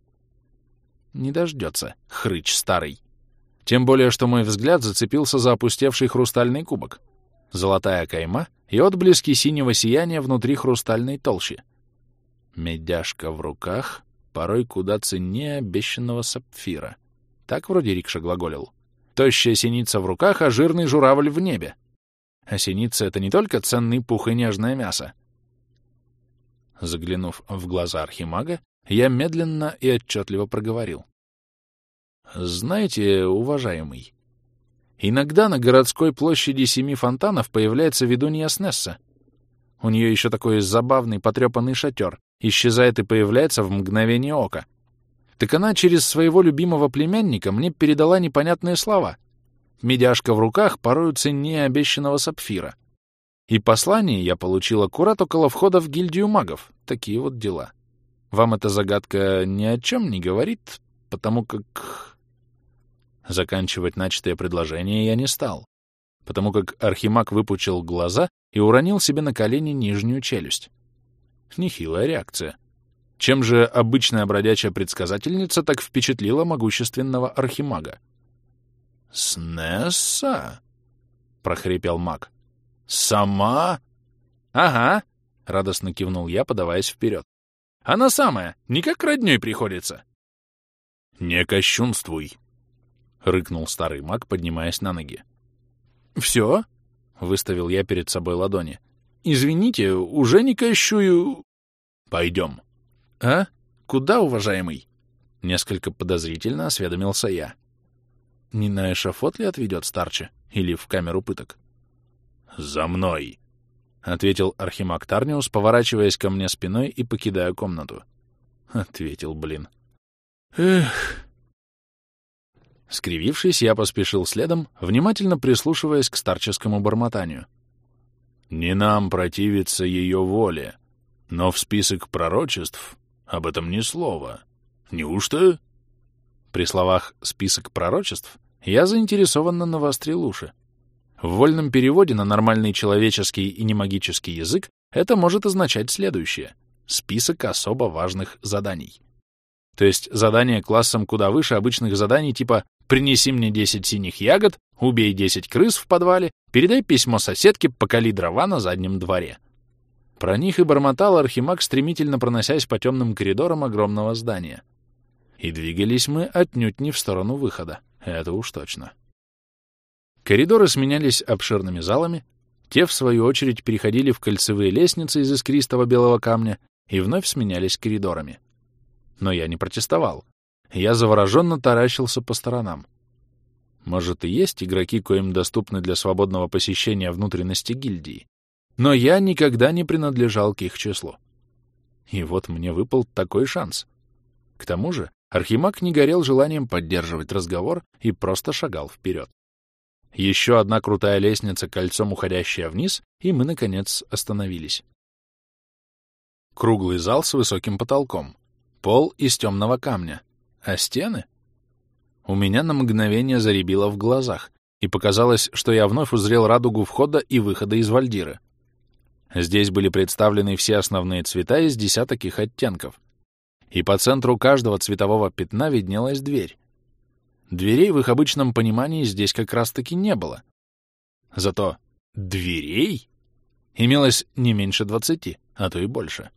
Не дождется, хрыч старый. Тем более, что мой взгляд зацепился за опустевший хрустальный кубок. Золотая кайма и отблески синего сияния внутри хрустальной толщи. Медяшка в руках, порой куда ценнее обещанного сапфира. Так вроде Рикша глаголил. Тощая синица в руках, а жирный журавль в небе. А синица — это не только ценный пух и нежное мясо. Заглянув в глаза архимага, я медленно и отчетливо проговорил. Знаете, уважаемый, иногда на городской площади Семи Фонтанов появляется ведунья Снесса. У нее еще такой забавный потрепанный шатер, исчезает и появляется в мгновение ока. Так она через своего любимого племянника мне передала непонятные слова. Медяшка в руках порою ценнее обещанного сапфира. И послание я получил аккурат около входа в гильдию магов. Такие вот дела. Вам эта загадка ни о чем не говорит, потому как... Заканчивать начатое предложение я не стал, потому как Архимаг выпучил глаза и уронил себе на колени нижнюю челюсть. Нехилая реакция. Чем же обычная бродячая предсказательница так впечатлила могущественного Архимага? «Снесса?» — прохрипел маг. «Сама?» «Ага», — радостно кивнул я, подаваясь вперед. «Она самая, не как роднёй приходится». «Не кощунствуй», — рыкнул старый маг, поднимаясь на ноги. «Все?» — выставил я перед собой ладони. «Извините, уже не кощую...» «Пойдем». «А? Куда, уважаемый?» Несколько подозрительно осведомился я. «Не на эшафот ли отведет старче? Или в камеру пыток?» «За мной!» — ответил Архимаг Тарниус, поворачиваясь ко мне спиной и покидая комнату. Ответил, блин. «Эх...» Скривившись, я поспешил следом, внимательно прислушиваясь к старческому бормотанию. «Не нам противиться ее воле, но в список пророчеств об этом ни слова. Неужто?» При словах «список пророчеств» я заинтересованно навострил уши. В вольном переводе на нормальный человеческий и немагический язык это может означать следующее — список особо важных заданий. То есть задания классом куда выше обычных заданий типа «принеси мне 10 синих ягод», «убей 10 крыс в подвале», «передай письмо соседке», «покали дрова на заднем дворе». Про них и бормотал Архимаг, стремительно проносясь по темным коридорам огромного здания. И двигались мы отнюдь не в сторону выхода, это уж точно. Коридоры сменялись обширными залами, те, в свою очередь, переходили в кольцевые лестницы из искристого белого камня и вновь сменялись коридорами но я не протестовал. Я завороженно таращился по сторонам. Может, и есть игроки, коим доступны для свободного посещения внутренности гильдии, но я никогда не принадлежал к их числу. И вот мне выпал такой шанс. К тому же Архимаг не горел желанием поддерживать разговор и просто шагал вперед. Еще одна крутая лестница, кольцом уходящая вниз, и мы, наконец, остановились. Круглый зал с высоким потолком. Пол из темного камня. А стены? У меня на мгновение заребило в глазах, и показалось, что я вновь узрел радугу входа и выхода из Вальдиры. Здесь были представлены все основные цвета из десяток их оттенков. И по центру каждого цветового пятна виднелась дверь. Дверей в их обычном понимании здесь как раз-таки не было. Зато дверей имелось не меньше двадцати, а то и больше.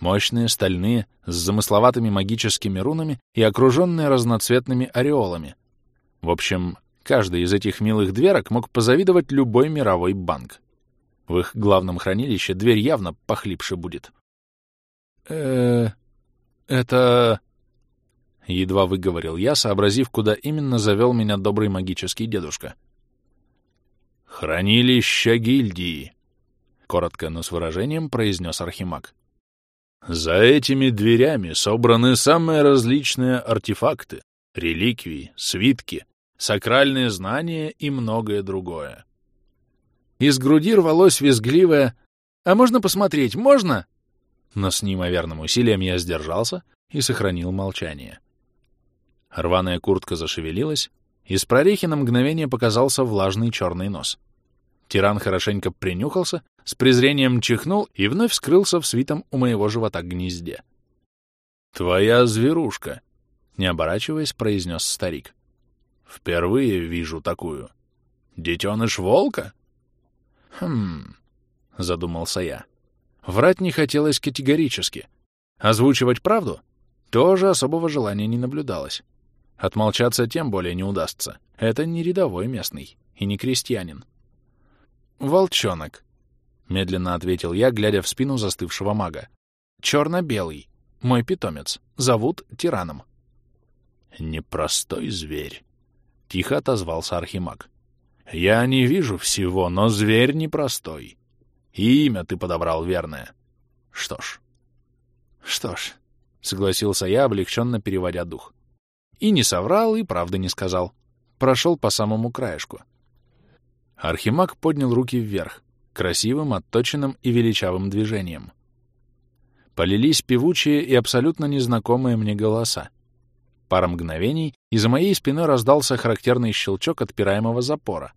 Мощные, стальные, с замысловатыми магическими рунами и окруженные разноцветными ореолами. В общем, каждый из этих милых дверок мог позавидовать любой мировой банк. В их главном хранилище дверь явно похлипше будет. э это...» Едва выговорил я, сообразив, куда именно завел меня добрый магический дедушка. «Хранилище гильдии», — коротко, но с выражением произнес Архимаг. «За этими дверями собраны самые различные артефакты, реликвии, свитки, сакральные знания и многое другое. Из груди рвалось визгливое «А можно посмотреть, можно?» Но с неимоверным усилием я сдержался и сохранил молчание. Рваная куртка зашевелилась, из прорехи на мгновение показался влажный черный нос. Тиран хорошенько принюхался, с презрением чихнул и вновь скрылся в свитом у моего живота гнезде. «Твоя зверушка», — не оборачиваясь, произнес старик. «Впервые вижу такую. Детеныш волка?» «Хм...» — задумался я. Врать не хотелось категорически. Озвучивать правду тоже особого желания не наблюдалось. Отмолчаться тем более не удастся. Это не рядовой местный и не крестьянин. «Волчонок», — медленно ответил я, глядя в спину застывшего мага. «Черно-белый. Мой питомец. Зовут Тираном». «Непростой зверь», — тихо отозвался Архимаг. «Я не вижу всего, но зверь непростой. И имя ты подобрал верное. Что ж». «Что ж», — согласился я, облегченно переводя дух. И не соврал, и правды не сказал. Прошел по самому краешку. Архимаг поднял руки вверх, красивым, отточенным и величавым движением. Полились певучие и абсолютно незнакомые мне голоса. Пара мгновений, и за моей спиной раздался характерный щелчок отпираемого запора.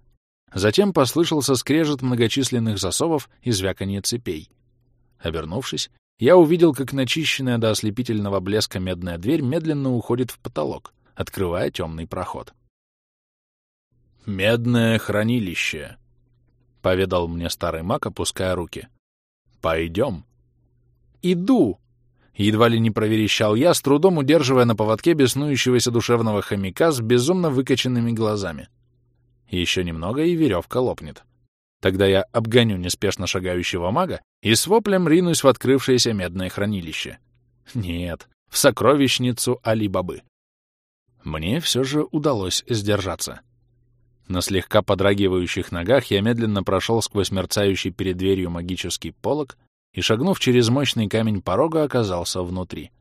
Затем послышался скрежет многочисленных засовов и звяканье цепей. Обернувшись, я увидел, как начищенная до ослепительного блеска медная дверь медленно уходит в потолок, открывая темный проход. «Медное хранилище», — поведал мне старый маг, опуская руки. «Пойдем». «Иду!» Едва ли не проверещал я, с трудом удерживая на поводке беснующегося душевного хомяка с безумно выкоченными глазами. Еще немного, и веревка лопнет. Тогда я обгоню неспешно шагающего мага и с воплем ринусь в открывшееся медное хранилище. Нет, в сокровищницу Али-Бабы. Мне все же удалось сдержаться. На слегка подрагивающих ногах я медленно прошел сквозь мерцающий перед дверью магический полог и, шагнув через мощный камень порога, оказался внутри.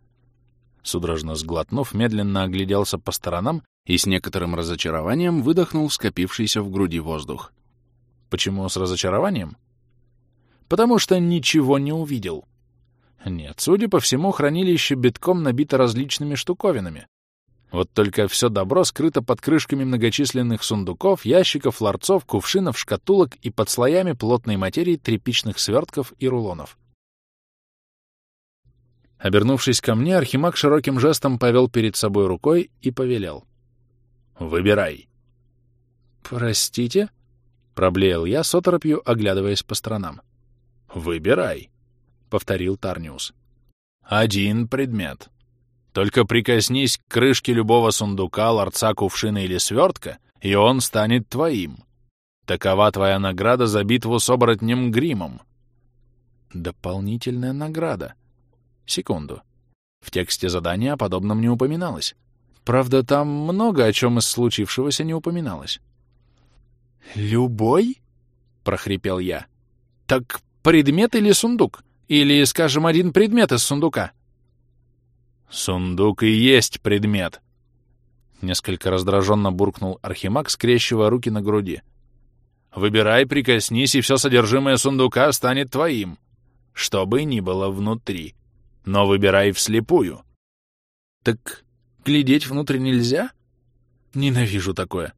Судорожно сглотнув, медленно огляделся по сторонам и с некоторым разочарованием выдохнул скопившийся в груди воздух. Почему с разочарованием? Потому что ничего не увидел. Нет, судя по всему, хранилище битком набито различными штуковинами. Вот только все добро скрыто под крышками многочисленных сундуков, ящиков, ларцов, кувшинов, шкатулок и под слоями плотной материи тряпичных свертков и рулонов. Обернувшись ко мне, Архимаг широким жестом повел перед собой рукой и повелел. «Выбирай». «Простите?» — проблеял я с оторопью, оглядываясь по сторонам. «Выбирай», — повторил Тарниус. «Один предмет. Только прикоснись к крышке любого сундука, ларца, кувшина или свертка, и он станет твоим. Такова твоя награда за битву с оборотнем Гримом». «Дополнительная награда», Секунду. В тексте задания о подобном не упоминалось. Правда, там много о чем из случившегося не упоминалось. «Любой?» — прохрипел я. «Так предмет или сундук? Или, скажем, один предмет из сундука?» «Сундук и есть предмет!» Несколько раздраженно буркнул Архимаг, скрещивая руки на груди. «Выбирай, прикоснись, и все содержимое сундука станет твоим, что бы ни было внутри но выбирай вслепую. Так глядеть внутрь нельзя? Ненавижу такое.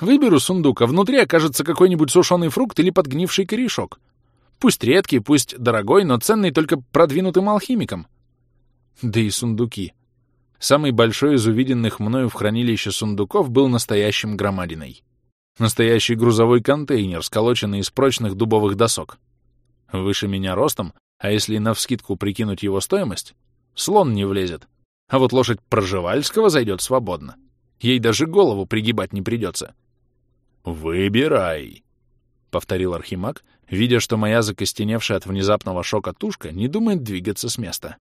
Выберу сундук, а внутри окажется какой-нибудь сушеный фрукт или подгнивший корешок. Пусть редкий, пусть дорогой, но ценный только продвинутым алхимиком. Да и сундуки. Самый большой из увиденных мною в хранилище сундуков был настоящим громадиной. Настоящий грузовой контейнер, сколоченный из прочных дубовых досок. Выше меня ростом, а если навскидку прикинуть его стоимость, слон не влезет. А вот лошадь Проживальского зайдет свободно. Ей даже голову пригибать не придется. «Выбирай», — повторил Архимаг, видя, что моя закостеневшая от внезапного шока тушка не думает двигаться с места.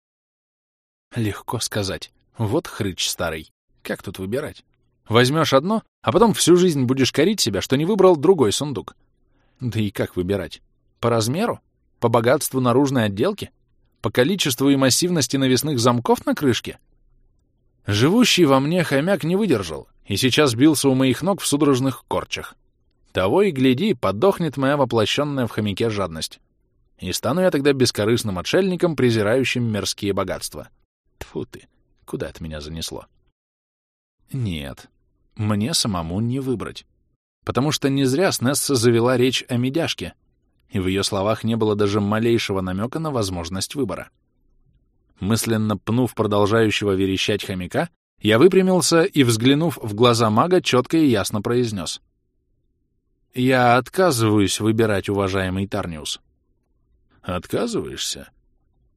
Легко сказать. Вот хрыч старый. Как тут выбирать? Возьмешь одно, а потом всю жизнь будешь корить себя, что не выбрал другой сундук. Да и как выбирать? По размеру? По богатству наружной отделки? По количеству и массивности навесных замков на крышке? Живущий во мне хомяк не выдержал и сейчас бился у моих ног в судорожных корчах. Того и гляди, подохнет моя воплощенная в хомяке жадность. И стану я тогда бескорыстным отшельником, презирающим мирские богатства. Тьфу ты, куда это меня занесло? Нет, мне самому не выбрать. Потому что не зря Снесса завела речь о медяшке, и в ее словах не было даже малейшего намека на возможность выбора. Мысленно пнув продолжающего верещать хомяка, я выпрямился и, взглянув в глаза мага, четко и ясно произнес. «Я отказываюсь выбирать, уважаемый Тарниус». «Отказываешься?»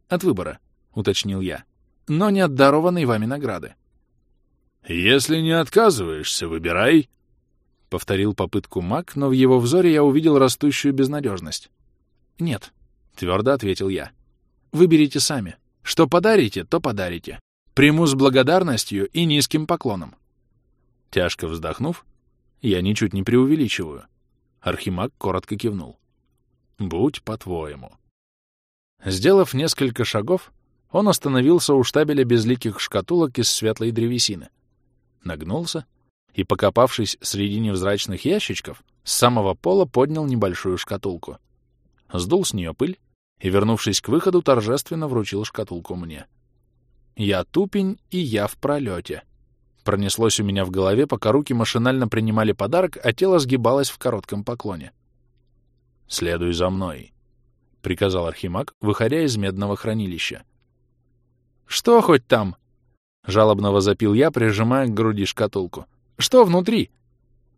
«От выбора», — уточнил я но не от дарованной вами награды. «Если не отказываешься, выбирай», — повторил попытку маг, но в его взоре я увидел растущую безнадежность. «Нет», — твердо ответил я. «Выберите сами. Что подарите, то подарите. Приму с благодарностью и низким поклоном». Тяжко вздохнув, я ничуть не преувеличиваю. Архимаг коротко кивнул. «Будь по-твоему». Сделав несколько шагов, он остановился у штабеля безликих шкатулок из светлой древесины. Нагнулся и, покопавшись среди невзрачных ящичков, с самого пола поднял небольшую шкатулку. Сдул с нее пыль и, вернувшись к выходу, торжественно вручил шкатулку мне. «Я тупень, и я в пролете». Пронеслось у меня в голове, пока руки машинально принимали подарок, а тело сгибалось в коротком поклоне. «Следуй за мной», — приказал Архимаг, выходя из медного хранилища. «Что хоть там?» — жалобно возопил я, прижимая к груди шкатулку. «Что внутри?»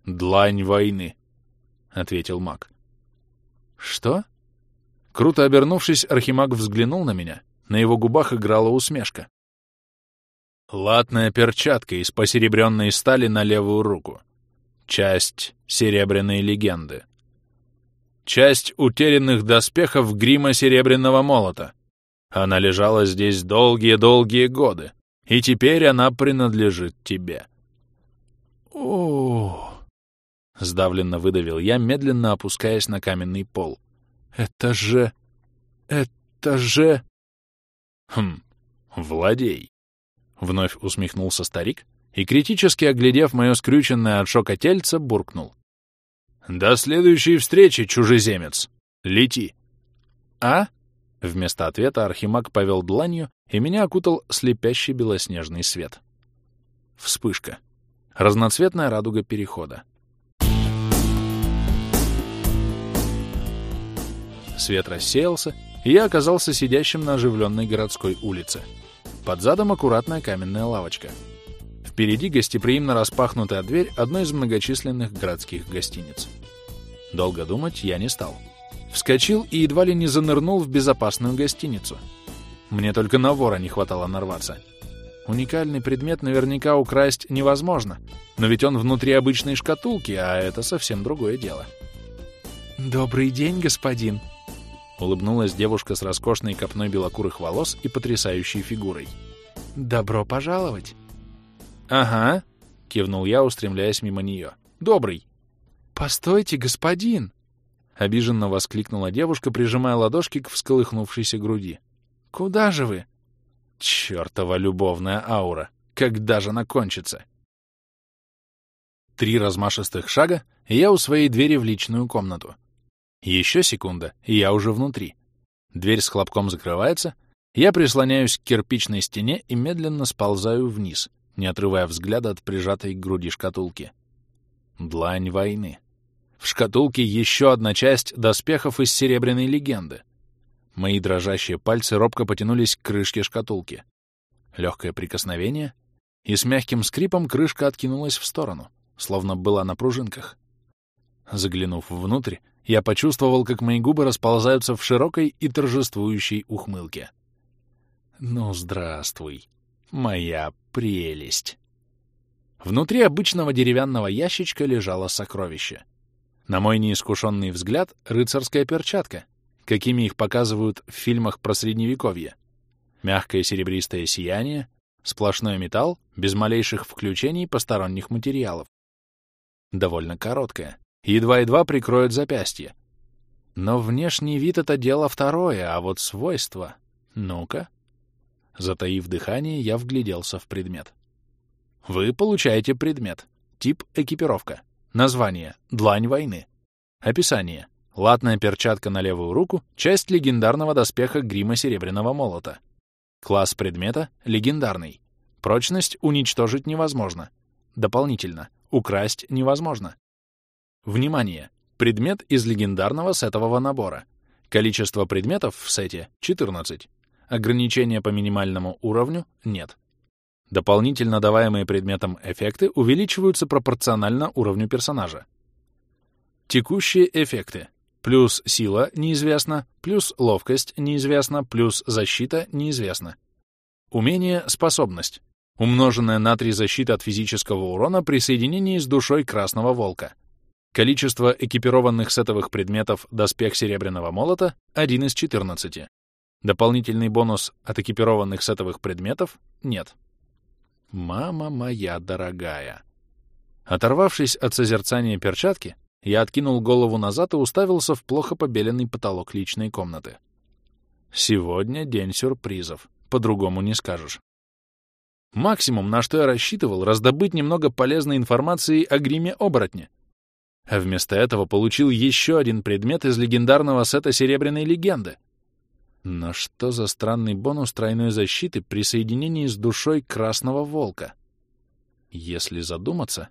«Длань войны», — ответил маг. «Что?» Круто обернувшись, Архимаг взглянул на меня. На его губах играла усмешка. Латная перчатка из посеребренной стали на левую руку. Часть серебряной легенды. Часть утерянных доспехов грима серебряного молота. Она лежала здесь долгие-долгие годы, и теперь она принадлежит тебе. О, сдавленно выдавил я, медленно опускаясь на каменный пол. Это же... это же... Хм, владей. Вновь усмехнулся старик и, критически оглядев мое скрюченное от шока тельце, буркнул. «До следующей встречи, чужеземец! Лети!» «А?» Вместо ответа Архимаг повел дланью, и меня окутал слепящий белоснежный свет. Вспышка. Разноцветная радуга перехода. Свет рассеялся, и я оказался сидящим на оживленной городской улице. Под задом аккуратная каменная лавочка. Впереди гостеприимно распахнутая дверь одной из многочисленных городских гостиниц. Долго думать я не стал. Вскочил и едва ли не занырнул в безопасную гостиницу. Мне только на вора не хватало нарваться. Уникальный предмет наверняка украсть невозможно, но ведь он внутри обычной шкатулки, а это совсем другое дело. «Добрый день, господин!» Улыбнулась девушка с роскошной копной белокурых волос и потрясающей фигурой. «Добро пожаловать!» «Ага», — кивнул я, устремляясь мимо нее. «Добрый!» «Постойте, господин!» — обиженно воскликнула девушка, прижимая ладошки к всколыхнувшейся груди. «Куда же вы?» «Чёртова любовная аура! Когда же она кончится?» Три размашистых шага, и я у своей двери в личную комнату. Еще секунда, и я уже внутри. Дверь с хлопком закрывается, я прислоняюсь к кирпичной стене и медленно сползаю вниз, не отрывая взгляда от прижатой к груди шкатулки. Длань войны. В шкатулке еще одна часть доспехов из серебряной легенды. Мои дрожащие пальцы робко потянулись к крышке шкатулки. Легкое прикосновение, и с мягким скрипом крышка откинулась в сторону, словно была на пружинках. Заглянув внутрь, я почувствовал, как мои губы расползаются в широкой и торжествующей ухмылке. Ну, здравствуй, моя прелесть. Внутри обычного деревянного ящичка лежало сокровище. На мой неискушенный взгляд, рыцарская перчатка, какими их показывают в фильмах про Средневековье. Мягкое серебристое сияние, сплошной металл, без малейших включений посторонних материалов. Довольно короткая, едва-едва прикроет запястье. Но внешний вид — это дело второе, а вот свойства... Ну-ка. Затаив дыхание, я вгляделся в предмет. Вы получаете предмет. Тип экипировка. Название — длань войны. Описание — латная перчатка на левую руку, часть легендарного доспеха грима серебряного молота. Класс предмета — легендарный. Прочность уничтожить невозможно. Дополнительно — украсть невозможно. Внимание! Предмет из легендарного сетового набора. Количество предметов в сете — 14. Ограничения по минимальному уровню — нет. Дополнительно даваемые предметом эффекты увеличиваются пропорционально уровню персонажа. Текущие эффекты. Плюс сила неизвестно, плюс ловкость неизвестно, плюс защита неизвестно. Умение — способность. Умноженная на 3 защита от физического урона при соединении с душой Красного Волка. Количество экипированных сетовых предметов «Доспех Серебряного Молота» — 1 из 14. Дополнительный бонус от экипированных сетовых предметов — нет. Мама моя дорогая. Оторвавшись от созерцания перчатки, я откинул голову назад и уставился в плохо побеленный потолок личной комнаты. Сегодня день сюрпризов, по-другому не скажешь. Максимум, на что я рассчитывал, раздобыть немного полезной информации о гриме оборотня. А вместо этого получил еще один предмет из легендарного сета Серебряной легенды. Но что за странный бонус тройной защиты при соединении с душой Красного Волка? Если задуматься,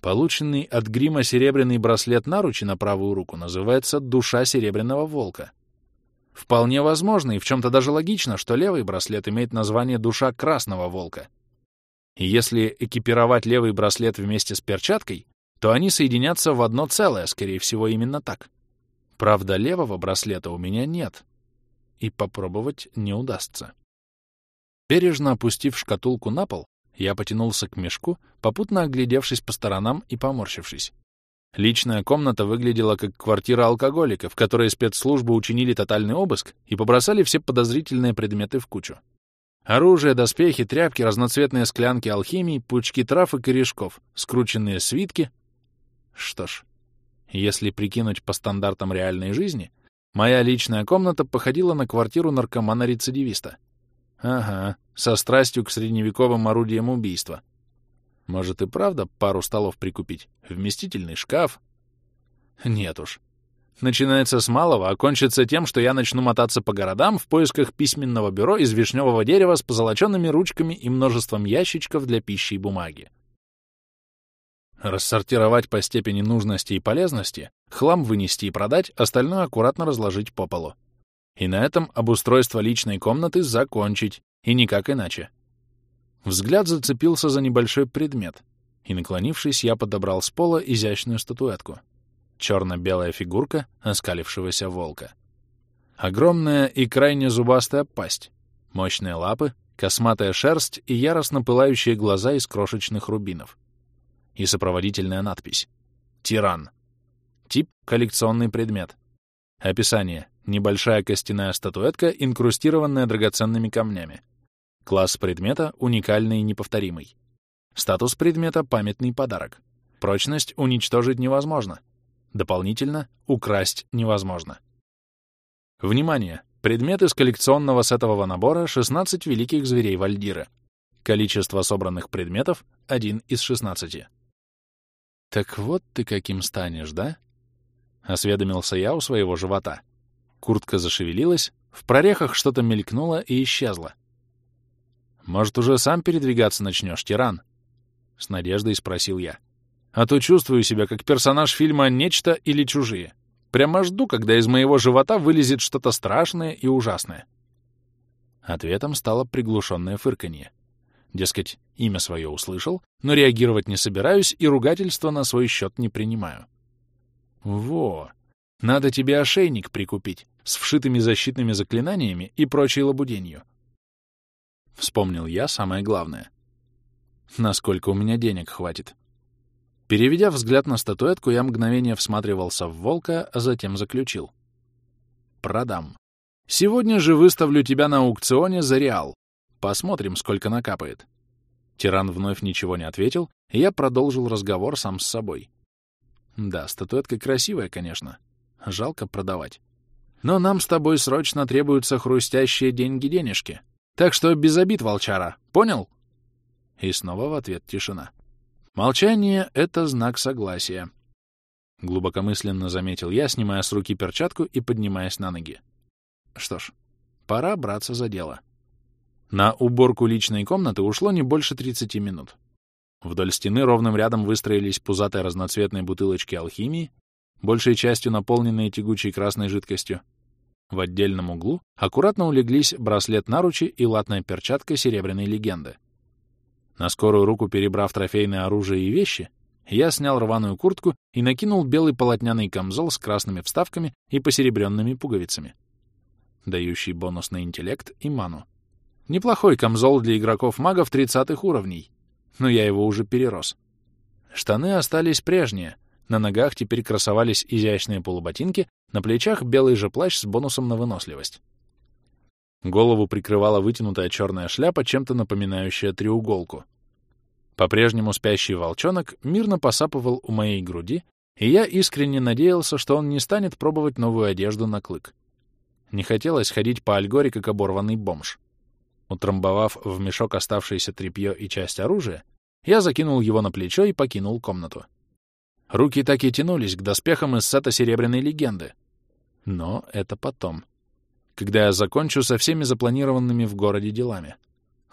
полученный от грима серебряный браслет наручи на правую руку называется «Душа Серебряного Волка». Вполне возможно и в чем-то даже логично, что левый браслет имеет название «Душа Красного Волка». И если экипировать левый браслет вместе с перчаткой, то они соединятся в одно целое, скорее всего, именно так. Правда, левого браслета у меня нет, и попробовать не удастся. Бережно опустив шкатулку на пол, я потянулся к мешку, попутно оглядевшись по сторонам и поморщившись. Личная комната выглядела как квартира алкоголика, в которой спецслужбы учинили тотальный обыск и побросали все подозрительные предметы в кучу. Оружие, доспехи, тряпки, разноцветные склянки алхимии, пучки трав и корешков, скрученные свитки. Что ж, если прикинуть по стандартам реальной жизни, Моя личная комната походила на квартиру наркомана-рецидивиста. Ага, со страстью к средневековым орудиям убийства. Может и правда пару столов прикупить? Вместительный шкаф? Нет уж. Начинается с малого, а кончится тем, что я начну мотаться по городам в поисках письменного бюро из вишневого дерева с позолоченными ручками и множеством ящичков для пищи и бумаги. Рассортировать по степени нужности и полезности, хлам вынести и продать, остальное аккуратно разложить по полу. И на этом обустройство личной комнаты закончить, и никак иначе. Взгляд зацепился за небольшой предмет, и, наклонившись, я подобрал с пола изящную статуэтку. Черно-белая фигурка оскалившегося волка. Огромная и крайне зубастая пасть, мощные лапы, косматая шерсть и яростно пылающие глаза из крошечных рубинов и сопроводительная надпись. Тиран. Тип — коллекционный предмет. Описание. Небольшая костяная статуэтка, инкрустированная драгоценными камнями. Класс предмета — уникальный и неповторимый. Статус предмета — памятный подарок. Прочность уничтожить невозможно. Дополнительно украсть невозможно. Внимание! Предмет из коллекционного сетового набора 16 великих зверей Вальдира. Количество собранных предметов — 1 из 16. «Так вот ты каким станешь, да?» — осведомился я у своего живота. Куртка зашевелилась, в прорехах что-то мелькнуло и исчезло. «Может, уже сам передвигаться начнешь, тиран?» — с надеждой спросил я. А то чувствую себя как персонаж фильма «Нечто» или «Чужие». Прямо жду, когда из моего живота вылезет что-то страшное и ужасное. Ответом стало приглушенное фырканье. Дескать, имя свое услышал, но реагировать не собираюсь и ругательства на свой счет не принимаю. Во! Надо тебе ошейник прикупить с вшитыми защитными заклинаниями и прочей лабуденью. Вспомнил я самое главное. Насколько у меня денег хватит. Переведя взгляд на статуэтку, я мгновение всматривался в волка, а затем заключил. Продам. Сегодня же выставлю тебя на аукционе за реал. Посмотрим, сколько накапает. Тиран вновь ничего не ответил, и я продолжил разговор сам с собой. Да, статуэтка красивая, конечно. Жалко продавать. Но нам с тобой срочно требуются хрустящие деньги-денежки. Так что без обид, волчара, понял? И снова в ответ тишина. Молчание — это знак согласия. Глубокомысленно заметил я, снимая с руки перчатку и поднимаясь на ноги. Что ж, пора браться за дело. На уборку личной комнаты ушло не больше 30 минут. Вдоль стены ровным рядом выстроились пузатые разноцветные бутылочки алхимии, большей частью наполненные тягучей красной жидкостью. В отдельном углу аккуратно улеглись браслет наручи и латная перчатка серебряной легенды. На скорую руку перебрав трофейное оружие и вещи, я снял рваную куртку и накинул белый полотняный камзол с красными вставками и посеребренными пуговицами, дающий бонус на интеллект и ману. Неплохой камзол для игроков-магов 30-х уровней, но я его уже перерос. Штаны остались прежние, на ногах теперь красовались изящные полуботинки, на плечах белый же плащ с бонусом на выносливость. Голову прикрывала вытянутая черная шляпа, чем-то напоминающая треуголку. По-прежнему спящий волчонок мирно посапывал у моей груди, и я искренне надеялся, что он не станет пробовать новую одежду на клык. Не хотелось ходить по Альгоре, как оборванный бомж. Утрамбовав в мешок оставшееся тряпье и часть оружия, я закинул его на плечо и покинул комнату. Руки так и тянулись к доспехам из сета Серебряной Легенды. Но это потом когда я закончу со всеми запланированными в городе делами.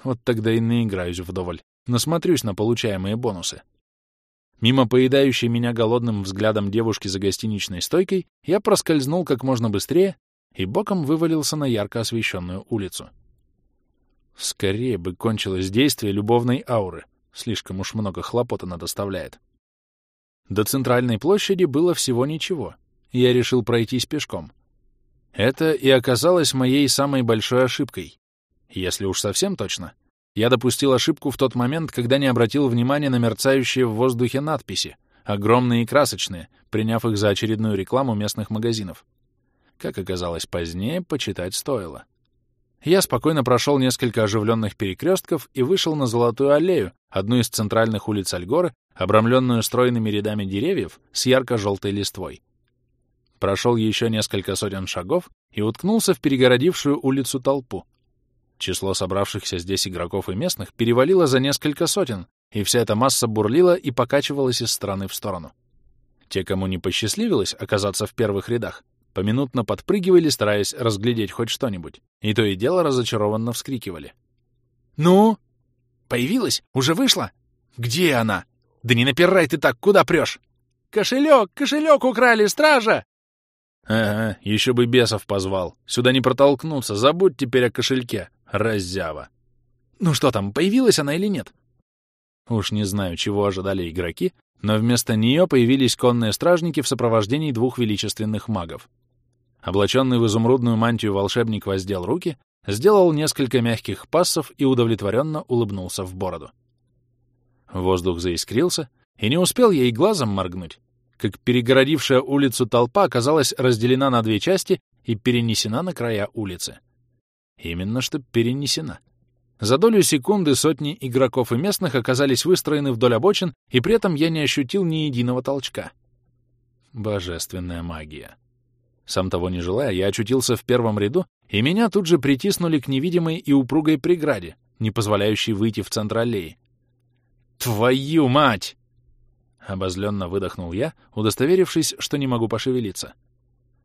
Вот тогда и наиграюсь вдоволь, насмотрюсь на получаемые бонусы. Мимо поедающей меня голодным взглядом девушки за гостиничной стойкой я проскользнул как можно быстрее и боком вывалился на ярко освещенную улицу. Скорее бы кончилось действие любовной ауры. Слишком уж много хлопот она доставляет. До центральной площади было всего ничего. Я решил пройтись пешком. Это и оказалось моей самой большой ошибкой. Если уж совсем точно, я допустил ошибку в тот момент, когда не обратил внимания на мерцающие в воздухе надписи, огромные и красочные, приняв их за очередную рекламу местных магазинов. Как оказалось позднее, почитать стоило. Я спокойно прошел несколько оживленных перекрестков и вышел на Золотую аллею, одну из центральных улиц Альгоры, обрамленную стройными рядами деревьев с ярко-желтой листвой прошел еще несколько сотен шагов и уткнулся в перегородившую улицу толпу. Число собравшихся здесь игроков и местных перевалило за несколько сотен, и вся эта масса бурлила и покачивалась из стороны в сторону. Те, кому не посчастливилось оказаться в первых рядах, поминутно подпрыгивали, стараясь разглядеть хоть что-нибудь, и то и дело разочарованно вскрикивали. «Ну? Появилась? Уже вышла? Где она? Да не напирай ты так, куда прешь? Кошелек, кошелек украли, стража!» Ага, еще бы бесов позвал. Сюда не протолкнуться, забудь теперь о кошельке, раззява. Ну что там, появилась она или нет? Уж не знаю, чего ожидали игроки, но вместо нее появились конные стражники в сопровождении двух величественных магов. Облаченный в изумрудную мантию волшебник воздел руки, сделал несколько мягких пассов и удовлетворенно улыбнулся в бороду. Воздух заискрился, и не успел ей глазом моргнуть, как перегородившая улицу толпа оказалась разделена на две части и перенесена на края улицы. Именно что перенесена. За долю секунды сотни игроков и местных оказались выстроены вдоль обочин, и при этом я не ощутил ни единого толчка. Божественная магия. Сам того не желая, я очутился в первом ряду, и меня тут же притиснули к невидимой и упругой преграде, не позволяющей выйти в центр аллеи. «Твою мать!» Обозленно выдохнул я, удостоверившись, что не могу пошевелиться.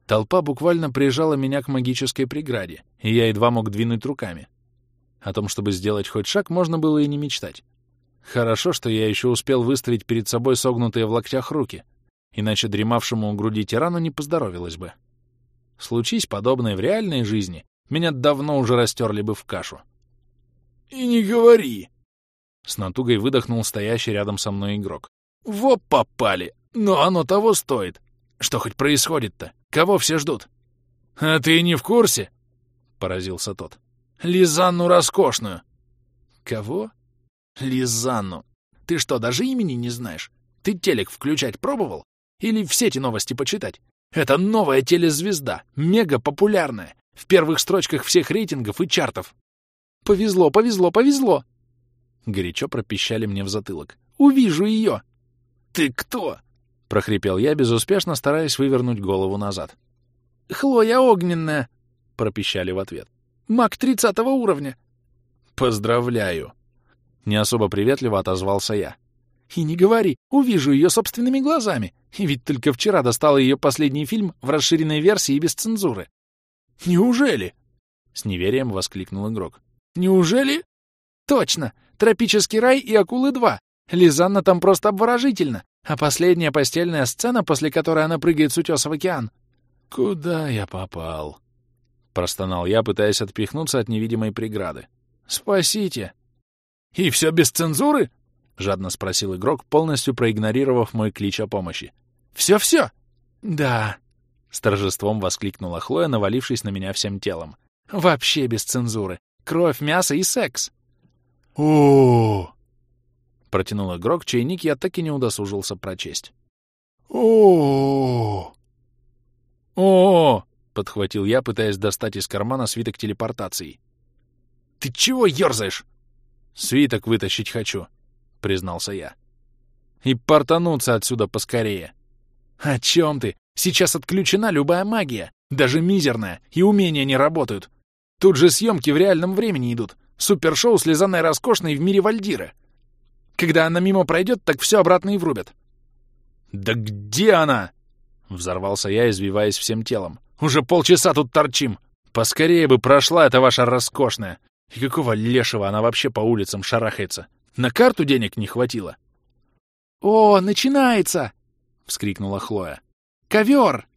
Толпа буквально прижала меня к магической преграде, и я едва мог двинуть руками. О том, чтобы сделать хоть шаг, можно было и не мечтать. Хорошо, что я еще успел выставить перед собой согнутые в локтях руки, иначе дремавшему у груди тирану не поздоровилось бы. Случись подобное в реальной жизни, меня давно уже растерли бы в кашу. «И не говори!» С натугой выдохнул стоящий рядом со мной игрок. «Во попали! Но оно того стоит! Что хоть происходит-то? Кого все ждут?» «А ты не в курсе?» — поразился тот. «Лизанну роскошную!» «Кого?» «Лизанну! Ты что, даже имени не знаешь? Ты телек включать пробовал? Или в сети новости почитать? Это новая телезвезда, мега популярная, в первых строчках всех рейтингов и чартов. Повезло, повезло, повезло!» Горячо пропищали мне в затылок. «Увижу ее!» «Ты кто?» — прохрипел я, безуспешно стараясь вывернуть голову назад. «Хлоя огненная!» — пропищали в ответ. «Маг тридцатого уровня!» «Поздравляю!» Не особо приветливо отозвался я. «И не говори, увижу ее собственными глазами. Ведь только вчера достал ее последний фильм в расширенной версии и без цензуры». «Неужели?» — с неверием воскликнул игрок. «Неужели?» «Точно! Тропический рай и акулы 2. Лизанна там просто обворожительна. А последняя постельная сцена, после которой она прыгает с утеса в океан. «Куда я попал?» — простонал я, пытаясь отпихнуться от невидимой преграды. «Спасите!» «И все без цензуры?» — жадно спросил игрок, полностью проигнорировав мой клич о помощи. «Все-все?» «Да», — с торжеством воскликнула Хлоя, навалившись на меня всем телом. «Вообще без цензуры. Кровь, мясо и секс». «О-о-о!» — протянул игрок, чей ник я так и не удосужился прочесть. «О-о-о!» «О-о-о!» — подхватил я, пытаясь достать из кармана свиток телепортации. «Ты чего ерзаешь?» «Свиток вытащить хочу», — признался я. «И портануться отсюда поскорее». «О чем ты? Сейчас отключена любая магия, даже мизерная, и умения не работают. Тут же съемки в реальном времени идут. Супершоу с Лизаной Роскошной в мире Вальдира. Когда она мимо пройдет, так все обратно и врубят». «Да где она?» — взорвался я, извиваясь всем телом. «Уже полчаса тут торчим! Поскорее бы прошла эта ваша роскошная! И какого лешего она вообще по улицам шарахается? На карту денег не хватило?» «О, начинается!» — вскрикнула Хлоя. «Ковер!»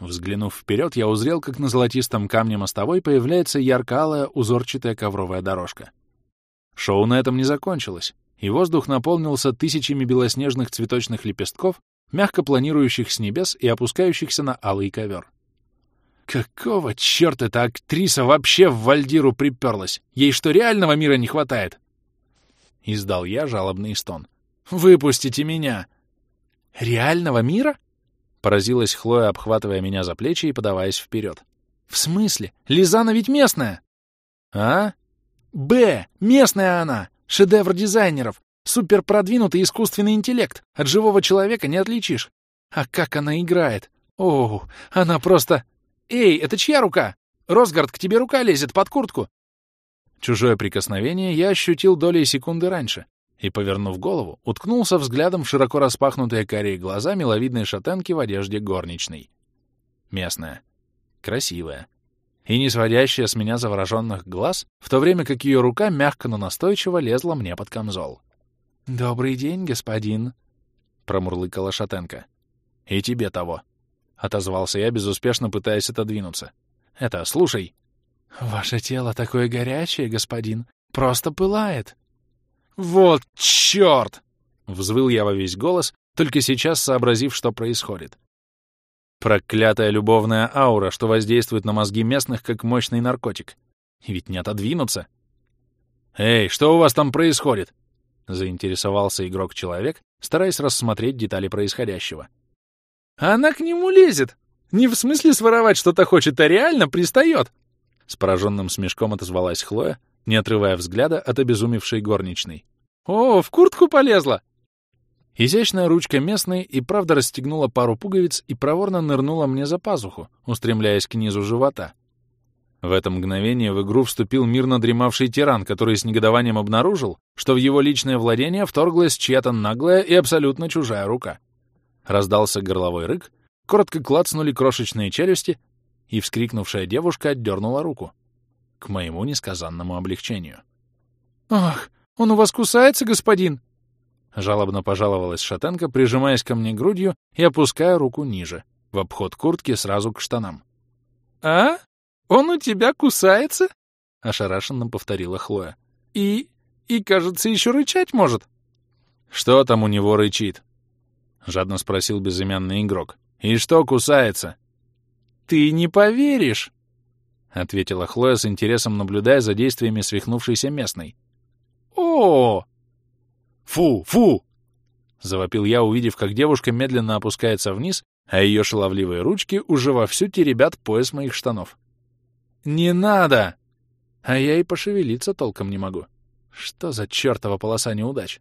Взглянув вперед, я узрел, как на золотистом камне мостовой появляется ярко-алая узорчатая ковровая дорожка. Шоу на этом не закончилось, и воздух наполнился тысячами белоснежных цветочных лепестков, мягко планирующих с небес и опускающихся на алый ковер. Какого черта эта актриса вообще в Вальдиру приперлась? Ей что, реального мира не хватает? Издал я жалобный стон. «Выпустите меня!» «Реального мира?» Поразилась Хлоя, обхватывая меня за плечи и подаваясь вперед. «В смысле? Лизана ведь местная!» «А?» «Б! Местная она! Шедевр дизайнеров! Суперпродвинутый искусственный интеллект! От живого человека не отличишь! А как она играет! О, она просто...» «Эй, это чья рука? Росгард, к тебе рука лезет под куртку!» Чужое прикосновение я ощутил долей секунды раньше и, повернув голову, уткнулся взглядом в широко распахнутые карие глаза миловидной шатенки в одежде горничной. Местная. Красивая. И не сводящая с меня завороженных глаз, в то время как ее рука мягко, но настойчиво лезла мне под камзол. «Добрый день, господин», — промурлыкала шатенка. «И тебе того», — отозвался я, безуспешно пытаясь отодвинуться. «Это, слушай». «Ваше тело такое горячее, господин, просто пылает». «Вот чёрт!» — взвыл я во весь голос, только сейчас сообразив, что происходит. Проклятая любовная аура, что воздействует на мозги местных, как мощный наркотик. И ведь не отодвинуться. «Эй, что у вас там происходит?» — заинтересовался игрок-человек, стараясь рассмотреть детали происходящего. Она к нему лезет. Не в смысле своровать что-то хочет, а реально пристает. С пораженным смешком отозвалась Хлоя, не отрывая взгляда от обезумевшей горничной. «О, в куртку полезла!» Изящная ручка местной и правда расстегнула пару пуговиц и проворно нырнула мне за пазуху, устремляясь к низу живота. В это мгновение в игру вступил мирно дремавший тиран, который с негодованием обнаружил, что в его личное владение вторглась чья-то наглая и абсолютно чужая рука. Раздался горловой рык, коротко клацнули крошечные челюсти, и вскрикнувшая девушка отдернула руку. К моему несказанному облегчению. «Ах, Он у вас кусается, господин?» Жалобно пожаловалась шатенка, прижимаясь ко мне грудью и опуская руку ниже, в обход куртки сразу к штанам. «А? Он у тебя кусается?» — ошарашенно повторила Хлоя. «И... и, кажется, еще рычать может». «Что там у него рычит?» — жадно спросил безымянный игрок. «И что кусается?» «Ты не поверишь!» — ответила Хлоя с интересом, наблюдая за действиями свихнувшейся местной. «О!» «Фу! Фу!» — завопил я, увидев, как девушка медленно опускается вниз, а ее шаловливые ручки уже вовсю теребят пояс моих штанов. «Не надо!» А я и пошевелиться толком не могу. Что за чертова полоса неудач?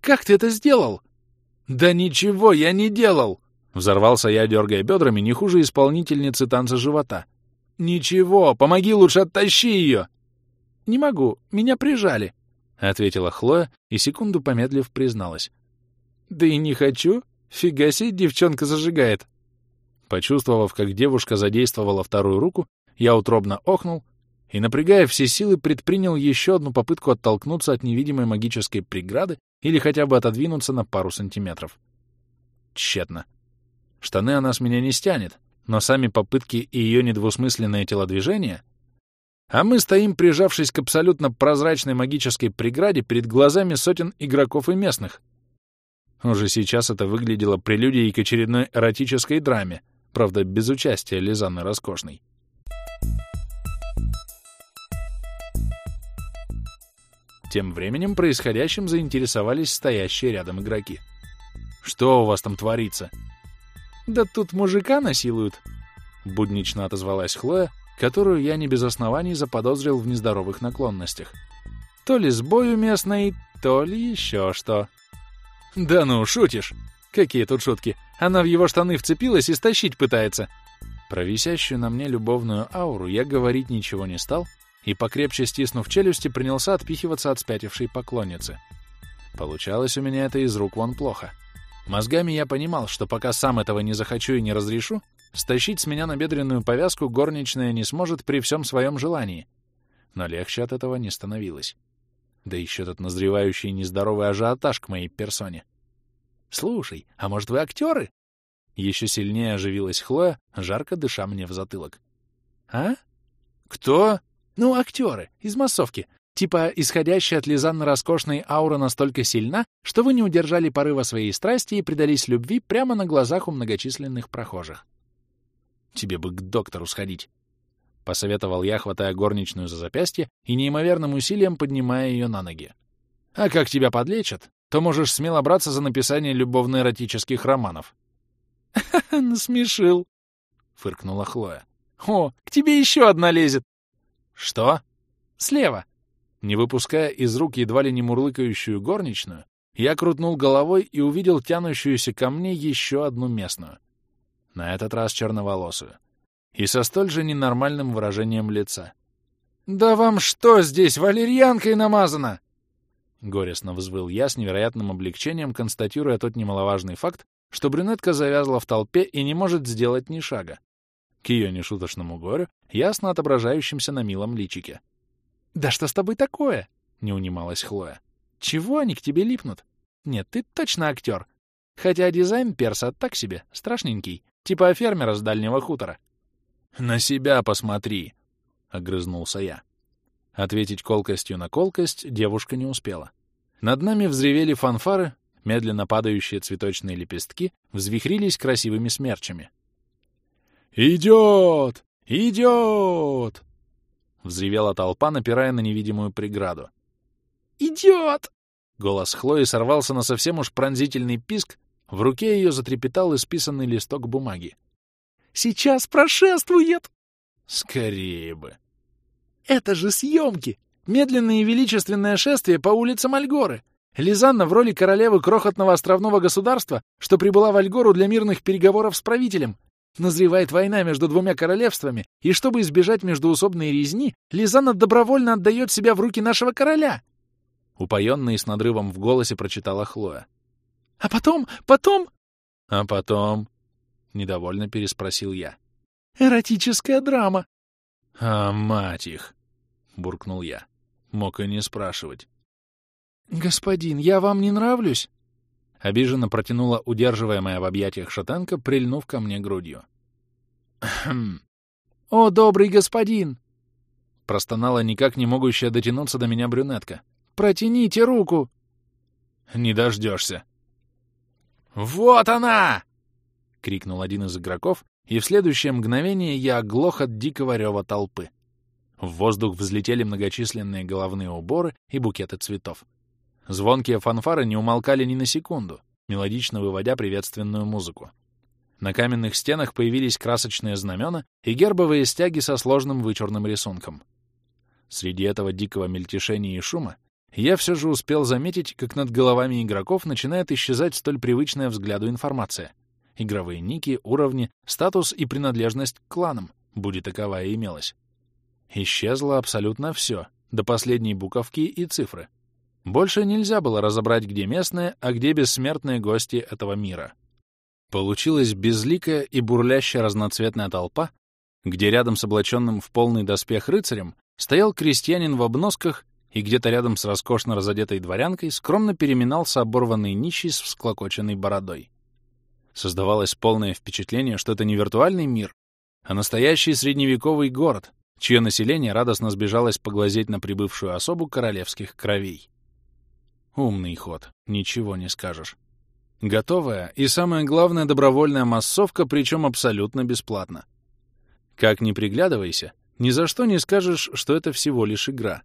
«Как ты это сделал?» «Да ничего я не делал!» Взорвался я, дергая бедрами, не хуже исполнительницы танца живота. «Ничего, помоги лучше оттащи ее!» «Не могу, меня прижали», — ответила Хлоя и, секунду помедлив, призналась. «Да и не хочу. Фига себе девчонка зажигает». Почувствовав, как девушка задействовала вторую руку, я утробно охнул и, напрягая все силы, предпринял еще одну попытку оттолкнуться от невидимой магической преграды или хотя бы отодвинуться на пару сантиметров. Тщетно. Штаны она с меня не стянет, но сами попытки и ее недвусмысленное телодвижение... А мы стоим, прижавшись к абсолютно прозрачной магической преграде перед глазами сотен игроков и местных. Уже сейчас это выглядело прелюдией к очередной эротической драме, правда, без участия Лизанны Роскошной. Тем временем происходящим заинтересовались стоящие рядом игроки. «Что у вас там творится?» «Да тут мужика насилуют», — буднично отозвалась Хлоя, которую я не без оснований заподозрил в нездоровых наклонностях. «То ли с бою местной, то ли еще что». «Да ну, шутишь!» «Какие тут шутки? Она в его штаны вцепилась и стащить пытается!» Про висящую на мне любовную ауру я говорить ничего не стал и, покрепче стиснув челюсти, принялся отпихиваться от спятившей поклонницы. Получалось у меня это из рук вон плохо. Мозгами я понимал, что пока сам этого не захочу и не разрешу, стащить с меня набедренную повязку горничная не сможет при всем своем желании. Но легче от этого не становилось. Да еще этот назревающий нездоровый ажиотаж к моей персоне. «Слушай, а может, вы актеры?» Еще сильнее оживилась Хлоя, жарко дыша мне в затылок. «А? Кто?» «Ну, актеры, из массовки. Типа, исходящая от Лизанны роскошной аура настолько сильна, что вы не удержали порыва своей страсти и предались любви прямо на глазах у многочисленных прохожих. «Тебе бы к доктору сходить», — посоветовал я, хватая горничную за запястье и неимоверным усилием поднимая ее на ноги. «А как тебя подлечат, то можешь смело браться за написание любовно-эротических романов». «Ха-ха, насмешил», — фыркнула Хлоя. «О, к тебе еще одна лезет». «Что?» «Слева», не выпуская из рук едва ли не мурлыкающую горничную, я крутнул головой и увидел тянущуюся ко мне еще одну местную. На этот раз черноволосую. И со столь же ненормальным выражением лица. «Да вам что здесь, валерьянкой намазано?» Горестно взвыл я с невероятным облегчением, констатируя тот немаловажный факт, что брюнетка завязла в толпе и не может сделать ни шага. К ее нешуточному горю, ясно отображающимся на милом личике. «Да что с тобой такое?» — не унималась Хлоя. «Чего они к тебе липнут? Нет, ты точно актер. Хотя дизайн перса так себе, страшненький, типа фермера с дальнего хутора». «На себя посмотри!» — огрызнулся я. Ответить колкостью на колкость девушка не успела. Над нами взревели фанфары, медленно падающие цветочные лепестки взвихрились красивыми смерчами. «Идет! Идет!» Взревела толпа, напирая на невидимую преграду. «Идет!» Голос Хлои сорвался на совсем уж пронзительный писк, в руке ее затрепетал исписанный листок бумаги. «Сейчас прошествует!» «Скорее бы!» «Это же съемки! Медленное и величественное шествие по улицам Альгоры! Лизанна в роли королевы крохотного островного государства, что прибыла в Альгору для мирных переговоров с правителем, Назревает война между двумя королевствами, и чтобы избежать междуусобной резни, Лизана добровольно отдает себя в руки нашего короля!» Упоенно и с надрывом в голосе прочитала Хлоя. «А потом, потом...» «А потом...» — недовольно переспросил я. «Эротическая драма». «А, мать их!» — буркнул я. Мог и не спрашивать. «Господин, я вам не нравлюсь?» Обиженно протянула удерживаемая в объятиях шатенка, прильнув ко мне грудью. «Хм. «О, добрый господин!» Простонала никак не могущая дотянуться до меня брюнетка. «Протяните руку!» «Не дождешься!» «Вот она!» — крикнул один из игроков, и в следующее мгновение я оглох от дикого рева толпы. В воздух взлетели многочисленные головные уборы и букеты цветов. Звонкие фанфары не умолкали ни на секунду, мелодично выводя приветственную музыку. На каменных стенах появились красочные знамена и гербовые стяги со сложным вычурным рисунком. Среди этого дикого мельтешения и шума я все же успел заметить, как над головами игроков начинает исчезать столь привычная взгляду информация. Игровые ники, уровни, статус и принадлежность к кланам, будет таковая имелась. Исчезло абсолютно все, до последней буковки и цифры. Больше нельзя было разобрать, где местные, а где бессмертные гости этого мира. Получилась безликая и бурлящая разноцветная толпа, где рядом с облаченным в полный доспех рыцарем стоял крестьянин в обносках и где-то рядом с роскошно разодетой дворянкой скромно переминался оборванный нищий с всклокоченной бородой. Создавалось полное впечатление, что это не виртуальный мир, а настоящий средневековый город, чье население радостно сбежалось поглазеть на прибывшую особу королевских кровей. Умный ход, ничего не скажешь. Готовая и, самое главное, добровольная массовка, причем абсолютно бесплатно. Как ни приглядывайся, ни за что не скажешь, что это всего лишь игра.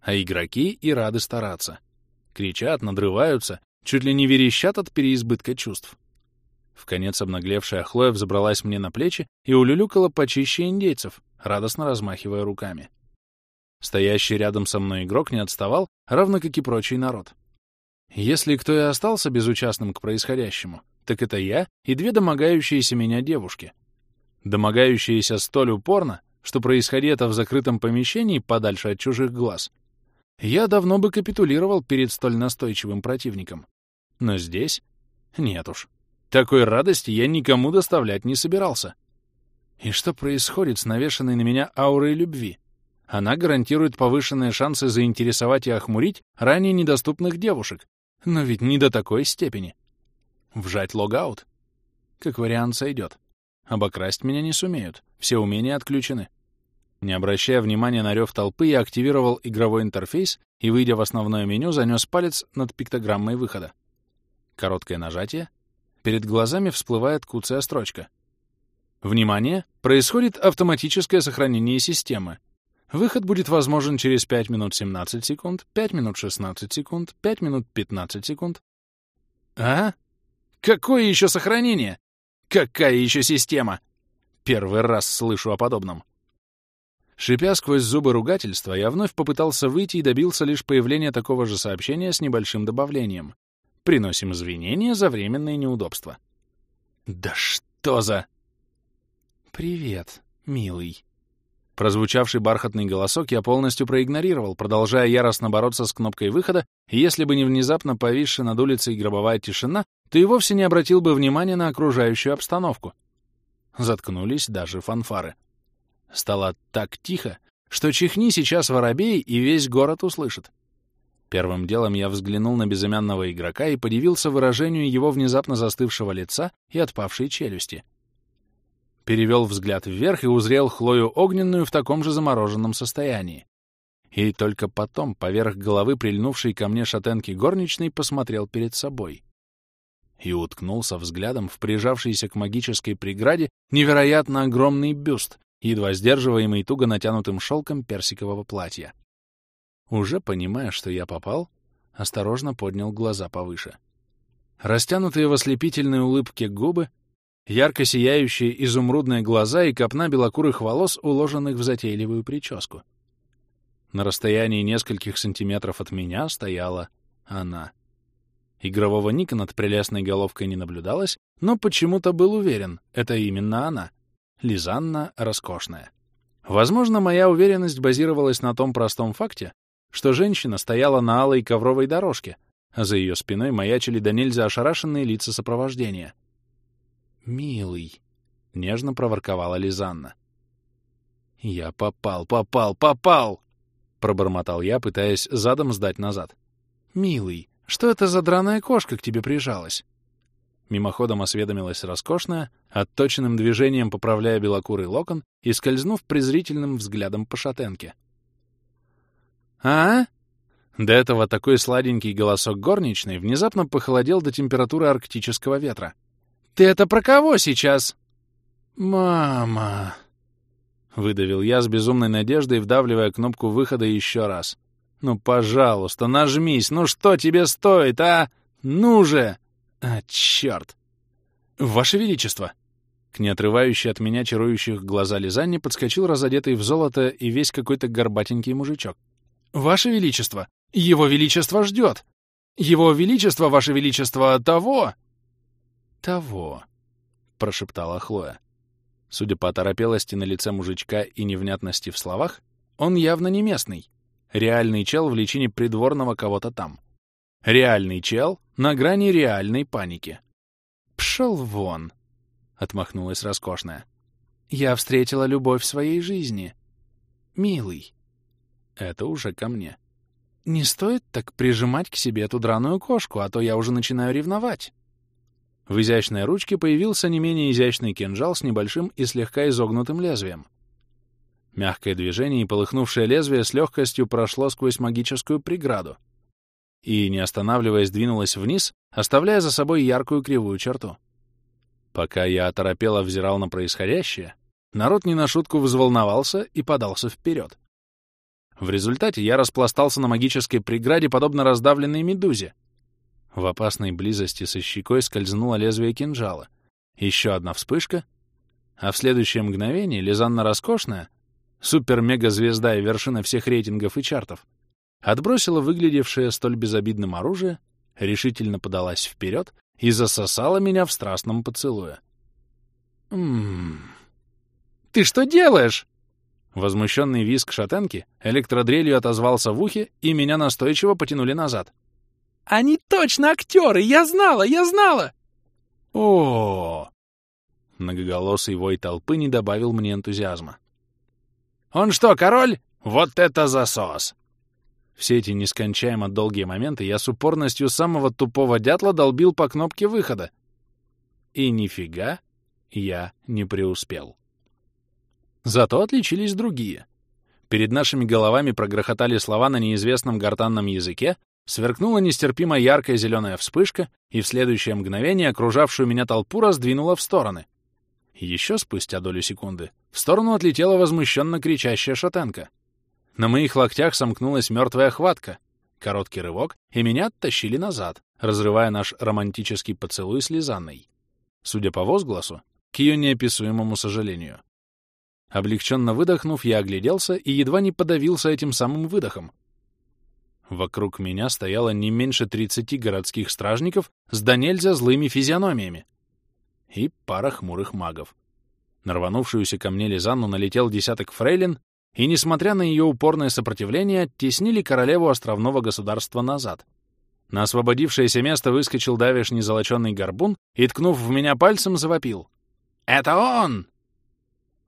А игроки и рады стараться. Кричат, надрываются, чуть ли не верещат от переизбытка чувств. В конец обнаглевшая Хлоя взобралась мне на плечи и улюлюкала почище индейцев, радостно размахивая руками. Стоящий рядом со мной игрок не отставал, равно как и прочий народ. Если кто и остался безучастным к происходящему, так это я и две домогающиеся меня девушки. Домогающиеся столь упорно, что происходи это в закрытом помещении подальше от чужих глаз. Я давно бы капитулировал перед столь настойчивым противником. Но здесь? Нет уж. Такой радости я никому доставлять не собирался. И что происходит с навешанной на меня аурой любви? Она гарантирует повышенные шансы заинтересовать и охмурить ранее недоступных девушек. Но ведь не до такой степени. Вжать логаут? Как вариант сойдет. Обокрасть меня не сумеют. Все умения отключены. Не обращая внимания на рев толпы, я активировал игровой интерфейс и, выйдя в основное меню, занес палец над пиктограммой выхода. Короткое нажатие. Перед глазами всплывает куцая строчка. Внимание! Происходит автоматическое сохранение системы. Выход будет возможен через 5 минут 17 секунд, 5 минут 16 секунд, 5 минут 15 секунд. А? Какое еще сохранение? Какая еще система? Первый раз слышу о подобном. Шипя сквозь зубы ругательства, я вновь попытался выйти и добился лишь появления такого же сообщения с небольшим добавлением. Приносим извинения за временные неудобства. Да что за... «Привет, милый», Прозвучавший бархатный голосок я полностью проигнорировал, продолжая яростно бороться с кнопкой выхода, и если бы не внезапно повисшая над улицей гробовая тишина, то и вовсе не обратил бы внимания на окружающую обстановку. Заткнулись даже фанфары. Стало так тихо, что чихни сейчас воробей, и весь город услышит. Первым делом я взглянул на безымянного игрока и подивился выражению его внезапно застывшего лица и отпавшей челюсти — перевел взгляд вверх и узрел Хлою огненную в таком же замороженном состоянии. И только потом, поверх головы прильнувшей ко мне шатенки горничной, посмотрел перед собой. И уткнулся взглядом в прижавшийся к магической преграде невероятно огромный бюст, едва сдерживаемый туго натянутым шелком персикового платья. Уже понимая, что я попал, осторожно поднял глаза повыше. Растянутые в ослепительной улыбке губы ярко сияющие изумрудные глаза и копна белокурых волос, уложенных в затейливую прическу. На расстоянии нескольких сантиметров от меня стояла она. Игрового ника над прелестной головкой не наблюдалось, но почему-то был уверен, это именно она. Лизанна роскошная. Возможно, моя уверенность базировалась на том простом факте, что женщина стояла на алой ковровой дорожке, а за ее спиной маячили до нельзя ошарашенные лица сопровождения — «Милый», — нежно проворковала Лизанна. «Я попал, попал, попал!» — пробормотал я, пытаясь задом сдать назад. «Милый, что это за драная кошка к тебе прижалась?» Мимоходом осведомилась роскошная, отточенным движением поправляя белокурый локон и скользнув презрительным взглядом по шатенке. «А?» До этого такой сладенький голосок горничной внезапно похолодел до температуры арктического ветра. «Ты это про кого сейчас?» «Мама!» — выдавил я с безумной надеждой, вдавливая кнопку выхода еще раз. «Ну, пожалуйста, нажмись! Ну что тебе стоит, а? Ну же!» «А, черт!» «Ваше Величество!» К неотрывающей от меня чарующих глаза Лизанне подскочил разодетый в золото и весь какой-то горбатенький мужичок. «Ваше Величество! Его Величество ждет! Его Величество, Ваше Величество, того!» «Того!» — прошептала Хлоя. Судя по оторопелости на лице мужичка и невнятности в словах, он явно не местный. Реальный чел в личине придворного кого-то там. Реальный чел на грани реальной паники. «Пшел вон!» — отмахнулась роскошная. «Я встретила любовь своей жизни. Милый». Это уже ко мне. «Не стоит так прижимать к себе эту драную кошку, а то я уже начинаю ревновать». В изящной ручке появился не менее изящный кинжал с небольшим и слегка изогнутым лезвием. Мягкое движение и полыхнувшее лезвие с легкостью прошло сквозь магическую преграду и, не останавливаясь, двинулось вниз, оставляя за собой яркую кривую черту. Пока я оторопело взирал на происходящее, народ не на шутку взволновался и подался вперед. В результате я распластался на магической преграде, подобно раздавленной медузе, в опасной близости со щекой скользнуло лезвие кинжала. Еще одна вспышка, а в следующее мгновение Лизанна Роскошная, супер-мега-звезда и вершина всех рейтингов и чартов, отбросила выглядевшее столь безобидным оружие, решительно подалась вперед и засосала меня в страстном поцелуе. «Ммм... Ты что делаешь?» Возмущенный визг шатенки электродрелью отозвался в ухе, и меня настойчиво потянули назад. Они точно актеры! Я знала! Я знала!» О, -о, -о, Многоголосый вой толпы не добавил мне энтузиазма. «Он что, король? Вот это засос!» Все эти нескончаемо долгие моменты я с упорностью самого тупого дятла долбил по кнопке выхода. И нифига я не преуспел. Зато отличились другие. Перед нашими головами прогрохотали слова на неизвестном гортанном языке, Сверкнула нестерпимо яркая зеленая вспышка, и в следующее мгновение окружавшую меня толпу раздвинула в стороны. Еще спустя долю секунды в сторону отлетела возмущенно кричащая шатенка. На моих локтях сомкнулась мертвая хватка. Короткий рывок, и меня оттащили назад, разрывая наш романтический поцелуй с Лизанной. Судя по возгласу, к ее неописуемому сожалению. Облегченно выдохнув, я огляделся и едва не подавился этим самым выдохом, Вокруг меня стояло не меньше 30 городских стражников с да нельзя злыми физиономиями и пара хмурых магов. На рванувшуюся ко мне Лизанну налетел десяток фрейлин, и, несмотря на ее упорное сопротивление, теснили королеву островного государства назад. На освободившееся место выскочил давишний золоченый горбун и, ткнув в меня пальцем, завопил. «Это он!»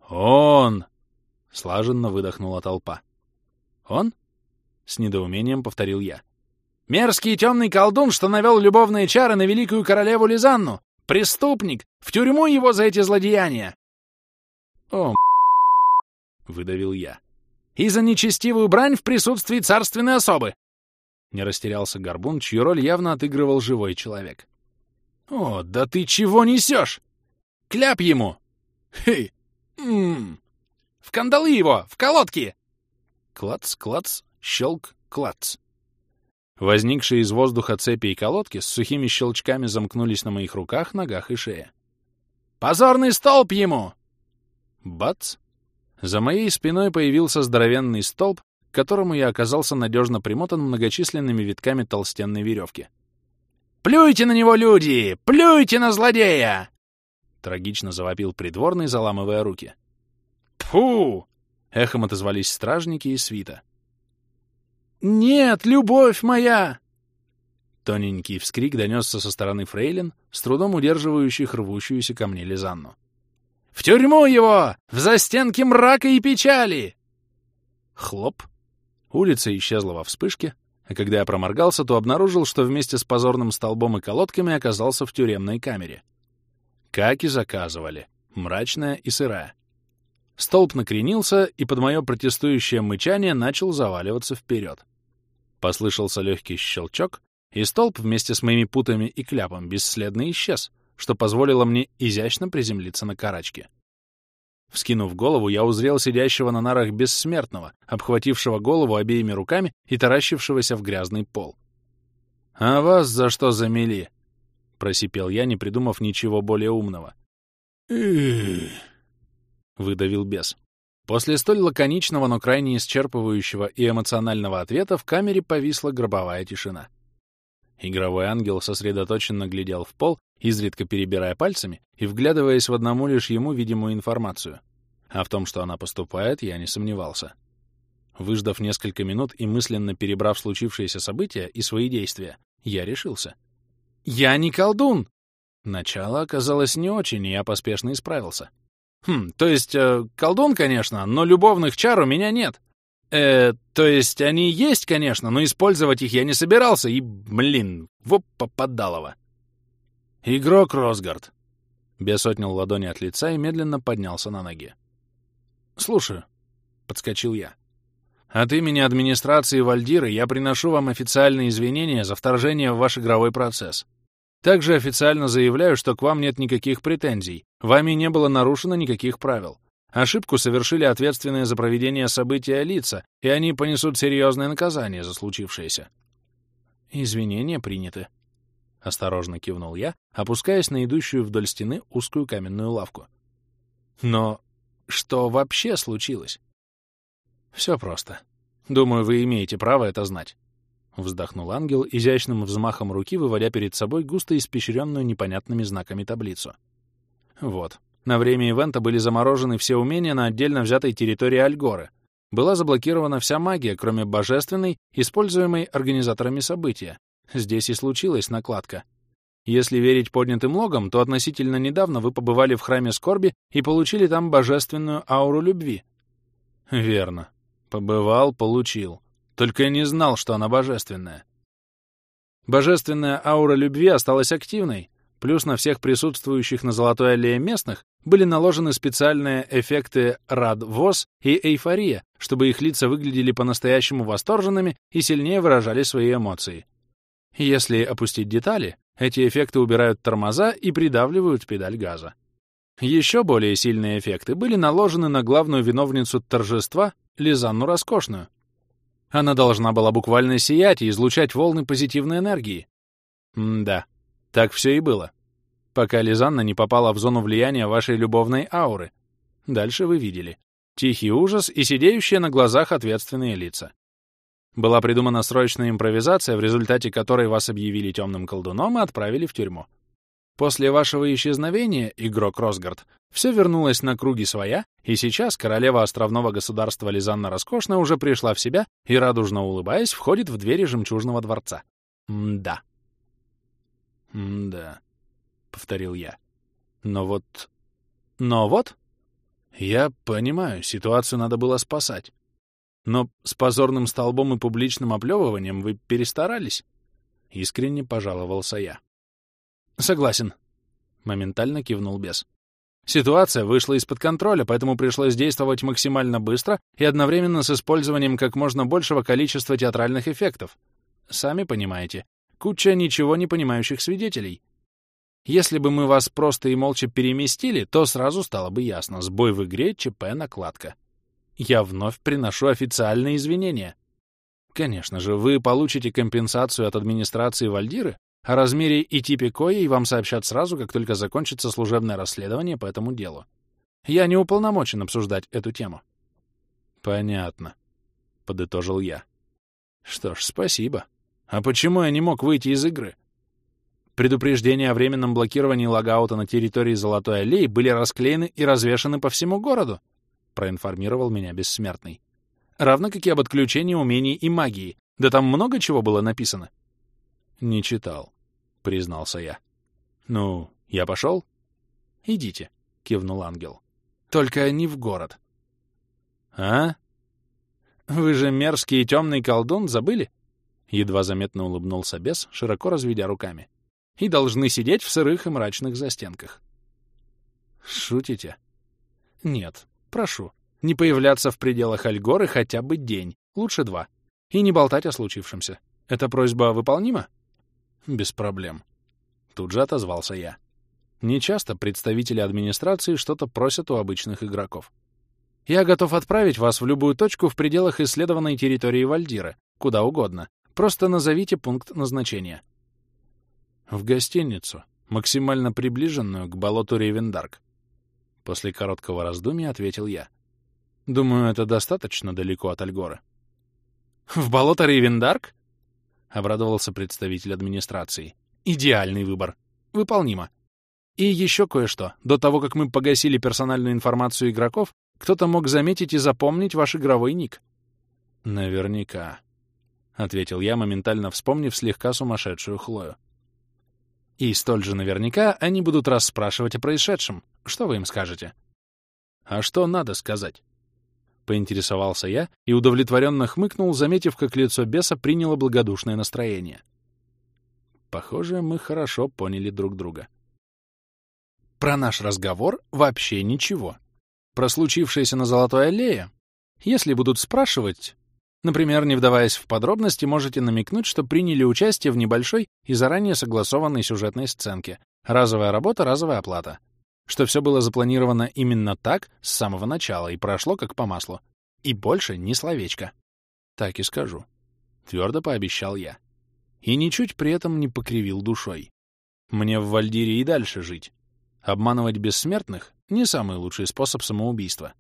«Он!» — слаженно выдохнула толпа. «Он?» — с недоумением повторил я. «Мерзкий темный колдун, что навел любовные чары на великую королеву Лизанну! Преступник! В тюрьму его за эти злодеяния!» «О, — выдавил я. «И за нечестивую брань в присутствии царственной особы!» Не растерялся Горбун, чью роль явно отыгрывал живой человек. «О, да ты чего несешь? Кляп ему!» «Хей! Ммм! В кандалы его! В колодки!» Клац, клац, Щелк, клац. Возникшие из воздуха цепи и колодки с сухими щелчками замкнулись на моих руках, ногах и шее. «Позорный столб ему!» Бац! За моей спиной появился здоровенный столб, к которому я оказался надежно примотан многочисленными витками толстенной веревки. «Плюйте на него, люди! Плюйте на злодея!» Трагично завопил придворный, заламывая руки. «Тьфу!» — эхом отозвались стражники и свита. «Нет, любовь моя!» Тоненький вскрик донесся со стороны фрейлин, с трудом удерживающих рвущуюся ко мне Лизанну. «В тюрьму его! В застенки мрака и печали!» Хлоп! Улица исчезла во вспышке, А когда я проморгался, то обнаружил, что вместе с позорным столбом и колодками оказался в тюремной камере. Как и заказывали. Мрачная и сырая. Столб накренился, и под мое протестующее мычание начал заваливаться вперед. Послышался легкий щелчок, и столб вместе с моими путами и кляпом бесследно исчез, что позволило мне изящно приземлиться на карачке. Вскинув голову, я узрел сидящего на нарах бессмертного, обхватившего голову обеими руками и таращившегося в грязный пол. «А вас за что замели?» — просипел я, не придумав ничего более умного. выдавил бес. После столь лаконичного, но крайне исчерпывающего и эмоционального ответа в камере повисла гробовая тишина. Игровой ангел сосредоточенно глядел в пол, изредка перебирая пальцами и вглядываясь в одному лишь ему видимую информацию. А в том, что она поступает, я не сомневался. Выждав несколько минут и мысленно перебрав случившиеся события и свои действия, я решился. «Я не колдун!» Начало оказалось не очень, и я поспешно исправился. «Хм, то есть, э, колдун, конечно, но любовных чар у меня нет. Э, то есть они есть, конечно, но использовать их я не собирался, и, блин, воп попадалово. Игрок Росгард. Бес отнял ладони от лица и медленно поднялся на ноги. «Слушаю», — подскочил я. «От имени администрации Вальдиры я приношу вам официальные извинения за вторжение в ваш игровой процесс. Также официально заявляю, что к вам нет никаких претензий, вами не было нарушено никаких правил. Ошибку совершили ответственные за проведение события лица, и они понесут серьезное наказание за случившееся. Извинения приняты. Осторожно кивнул я, опускаясь на идущую вдоль стены узкую каменную лавку. Но что вообще случилось? Все просто. Думаю, вы имеете право это знать. Вздохнул ангел, изящным взмахом руки выводя перед собой густо испещренную непонятными знаками таблицу. Вот, на время ивента были заморожены все умения на отдельно взятой территории Альгоры. Была заблокирована вся магия, кроме божественной, используемой организаторами события. Здесь и случилась накладка. Если верить поднятым логам, то относительно недавно вы побывали в храме скорби и получили там божественную ауру любви. Верно. Побывал, получил. Только я не знал, что она божественная. Божественная аура любви осталась активной, плюс на всех присутствующих на Золотой аллее местных были наложены специальные эффекты рад-воз и эйфория, чтобы их лица выглядели по-настоящему восторженными и сильнее выражали свои эмоции. Если опустить детали, эти эффекты убирают тормоза и придавливают педаль газа. Еще более сильные эффекты были наложены на главную виновницу торжества Лизанну Роскошную. Она должна была буквально сиять и излучать волны позитивной энергии. М да, так все и было пока Лизанна не попала в зону влияния вашей любовной ауры. Дальше вы видели. Тихий ужас и сидеющие на глазах ответственные лица. Была придумана срочная импровизация, в результате которой вас объявили темным колдуном и отправили в тюрьму. После вашего исчезновения, игрок Росгард, все вернулось на круги своя, и сейчас королева островного государства Лизанна Роскошная уже пришла в себя и, радужно улыбаясь, входит в двери жемчужного дворца. М-да. М-да. — повторил я. «Но вот... Но вот...» «Я понимаю, ситуацию надо было спасать. Но с позорным столбом и публичным оплевыванием вы перестарались?» Искренне пожаловался я. «Согласен», — моментально кивнул бес. Ситуация вышла из-под контроля, поэтому пришлось действовать максимально быстро и одновременно с использованием как можно большего количества театральных эффектов. Сами понимаете, куча ничего не понимающих свидетелей. Если бы мы вас просто и молча переместили, то сразу стало бы ясно. Сбой в игре, ЧП, накладка. Я вновь приношу официальные извинения. Конечно же, вы получите компенсацию от администрации Вальдиры, о размере и типе коей вам сообщат сразу, как только закончится служебное расследование по этому делу. Я не уполномочен обсуждать эту тему. Понятно, — подытожил я. Что ж, спасибо. А почему я не мог выйти из игры? Предупреждения о временном блокировании логаута на территории Золотой аллеи были расклеены и развешаны по всему городу, проинформировал меня бессмертный. Равно как и об отключении умений и магии. Да там много чего было написано. Не читал, признался я. Ну, я пошел? Идите, кивнул ангел. Только не в город. А? Вы же мерзкий и темный колдун, забыли? Едва заметно улыбнулся бес, широко разведя руками. И должны сидеть в сырых и мрачных застенках. Шутите? Нет, прошу. Не появляться в пределах Альгоры хотя бы день, лучше два. И не болтать о случившемся. Эта просьба выполнима? Без проблем. Тут же отозвался я. Нечасто представители администрации что-то просят у обычных игроков. Я готов отправить вас в любую точку в пределах исследованной территории Вальдира, куда угодно. Просто назовите пункт назначения. В гостиницу, максимально приближенную к болоту Рейвендарк. После короткого раздумья ответил я. Думаю, это достаточно далеко от Альгора. В болото Рейвендарк? Обрадовался представитель администрации. Идеальный выбор. Выполнимо. И еще кое-что. До того, как мы погасили персональную информацию игроков, кто-то мог заметить и запомнить ваш игровой ник. Наверняка, — ответил я, моментально вспомнив слегка сумасшедшую Хлою. И столь же наверняка они будут расспрашивать о происшедшем. Что вы им скажете? А что надо сказать? Поинтересовался я и удовлетворенно хмыкнул, заметив, как лицо беса приняло благодушное настроение. Похоже, мы хорошо поняли друг друга. Про наш разговор вообще ничего. Про случившееся на Золотой аллее, если будут спрашивать, например, не вдаваясь в подробности, можете намекнуть, что приняли участие в небольшой и заранее согласованной сюжетной сценке. Разовая работа, разовая оплата. Что все было запланировано именно так с самого начала и прошло как по маслу. И больше ни словечко. Так и скажу. Твердо пообещал я. И ничуть при этом не покривил душой. Мне в Вальдире и дальше жить. Обманывать бессмертных — не самый лучший способ самоубийства.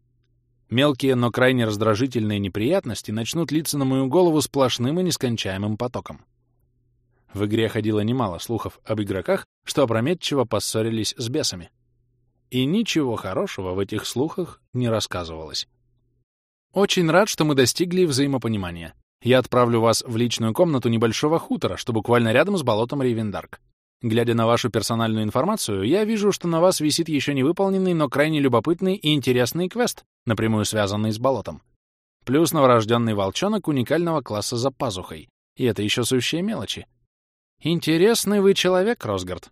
Мелкие, но крайне раздражительные неприятности начнут литься на мою голову сплошным и нескончаемым потоком. В игре ходило немало слухов об игроках, что опрометчиво поссорились с бесами. И ничего хорошего в этих слухах не рассказывалось. Очень рад, что мы достигли взаимопонимания. Я отправлю вас в личную комнату небольшого хутора, что буквально рядом с болотом Рейвендарк. Глядя на вашу персональную информацию, я вижу, что на вас висит еще не выполненный, но крайне любопытный и интересный квест, напрямую связанный с болотом. Плюс новорожденный волчонок уникального класса за пазухой. И это еще сущие мелочи. Интересный вы человек, Росгард.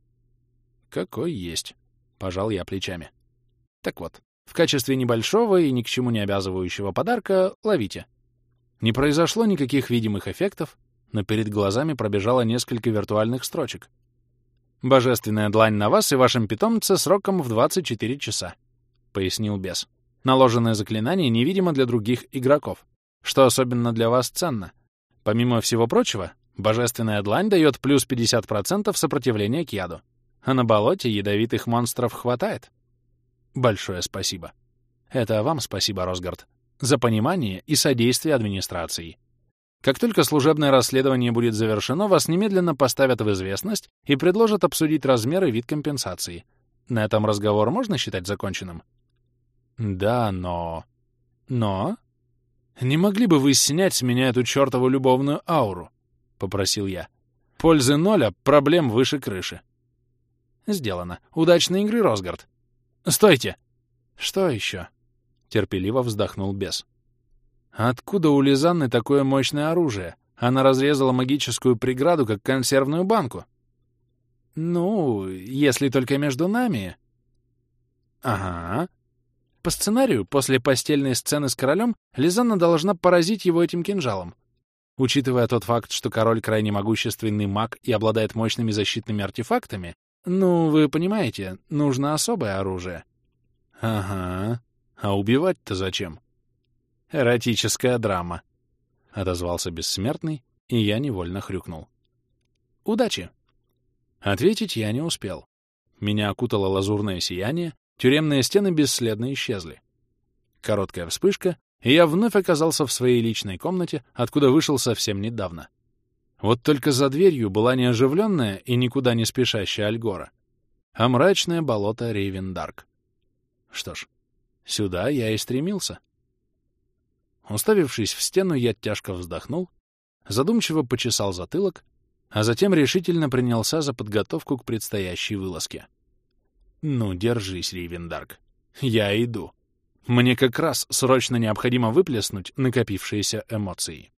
Какой есть. Пожал я плечами. Так вот, в качестве небольшого и ни к чему не обязывающего подарка ловите. Не произошло никаких видимых эффектов, но перед глазами пробежало несколько виртуальных строчек — «Божественная длань на вас и вашем питомце сроком в 24 часа», — пояснил бес. «Наложенное заклинание невидимо для других игроков, что особенно для вас ценно. Помимо всего прочего, божественная длань дает плюс 50% сопротивления к яду, а на болоте ядовитых монстров хватает». Большое спасибо. Это вам спасибо, Росгард, за понимание и содействие администрации. Как только служебное расследование будет завершено, вас немедленно поставят в известность и предложат обсудить размер и вид компенсации. На этом разговор можно считать законченным? Да, но... Но? Не могли бы вы снять с меня эту чертову любовную ауру? Попросил я. Пользы ноль, проблем выше крыши. Сделано. Удачной игры, Росгард. Стойте! Что еще? Терпеливо вздохнул бес. Откуда у Лизанны такое мощное оружие? Она разрезала магическую преграду, как консервную банку. Ну, если только между нами. Ага. По сценарию, после постельной сцены с королем, Лизанна должна поразить его этим кинжалом. Учитывая тот факт, что король крайне могущественный маг и обладает мощными защитными артефактами, ну, вы понимаете, нужно особое оружие. Ага. А убивать-то зачем? Эротическая драма», — отозвался бессмертный, и я невольно хрюкнул. «Удачи!» Ответить я не успел. Меня окутало лазурное сияние, тюремные стены бесследно исчезли. Короткая вспышка, и я вновь оказался в своей личной комнате, откуда вышел совсем недавно. Вот только за дверью была не оживленная и никуда не спешащая Альгора, а мрачное болото Рейвендарк. Что ж, сюда я и стремился. Уставившись в стену, я тяжко вздохнул, задумчиво почесал затылок, а затем решительно принялся за подготовку к предстоящей вылазке. «Ну, держись, Ривендарк. Я иду. Мне как раз срочно необходимо выплеснуть накопившиеся эмоции».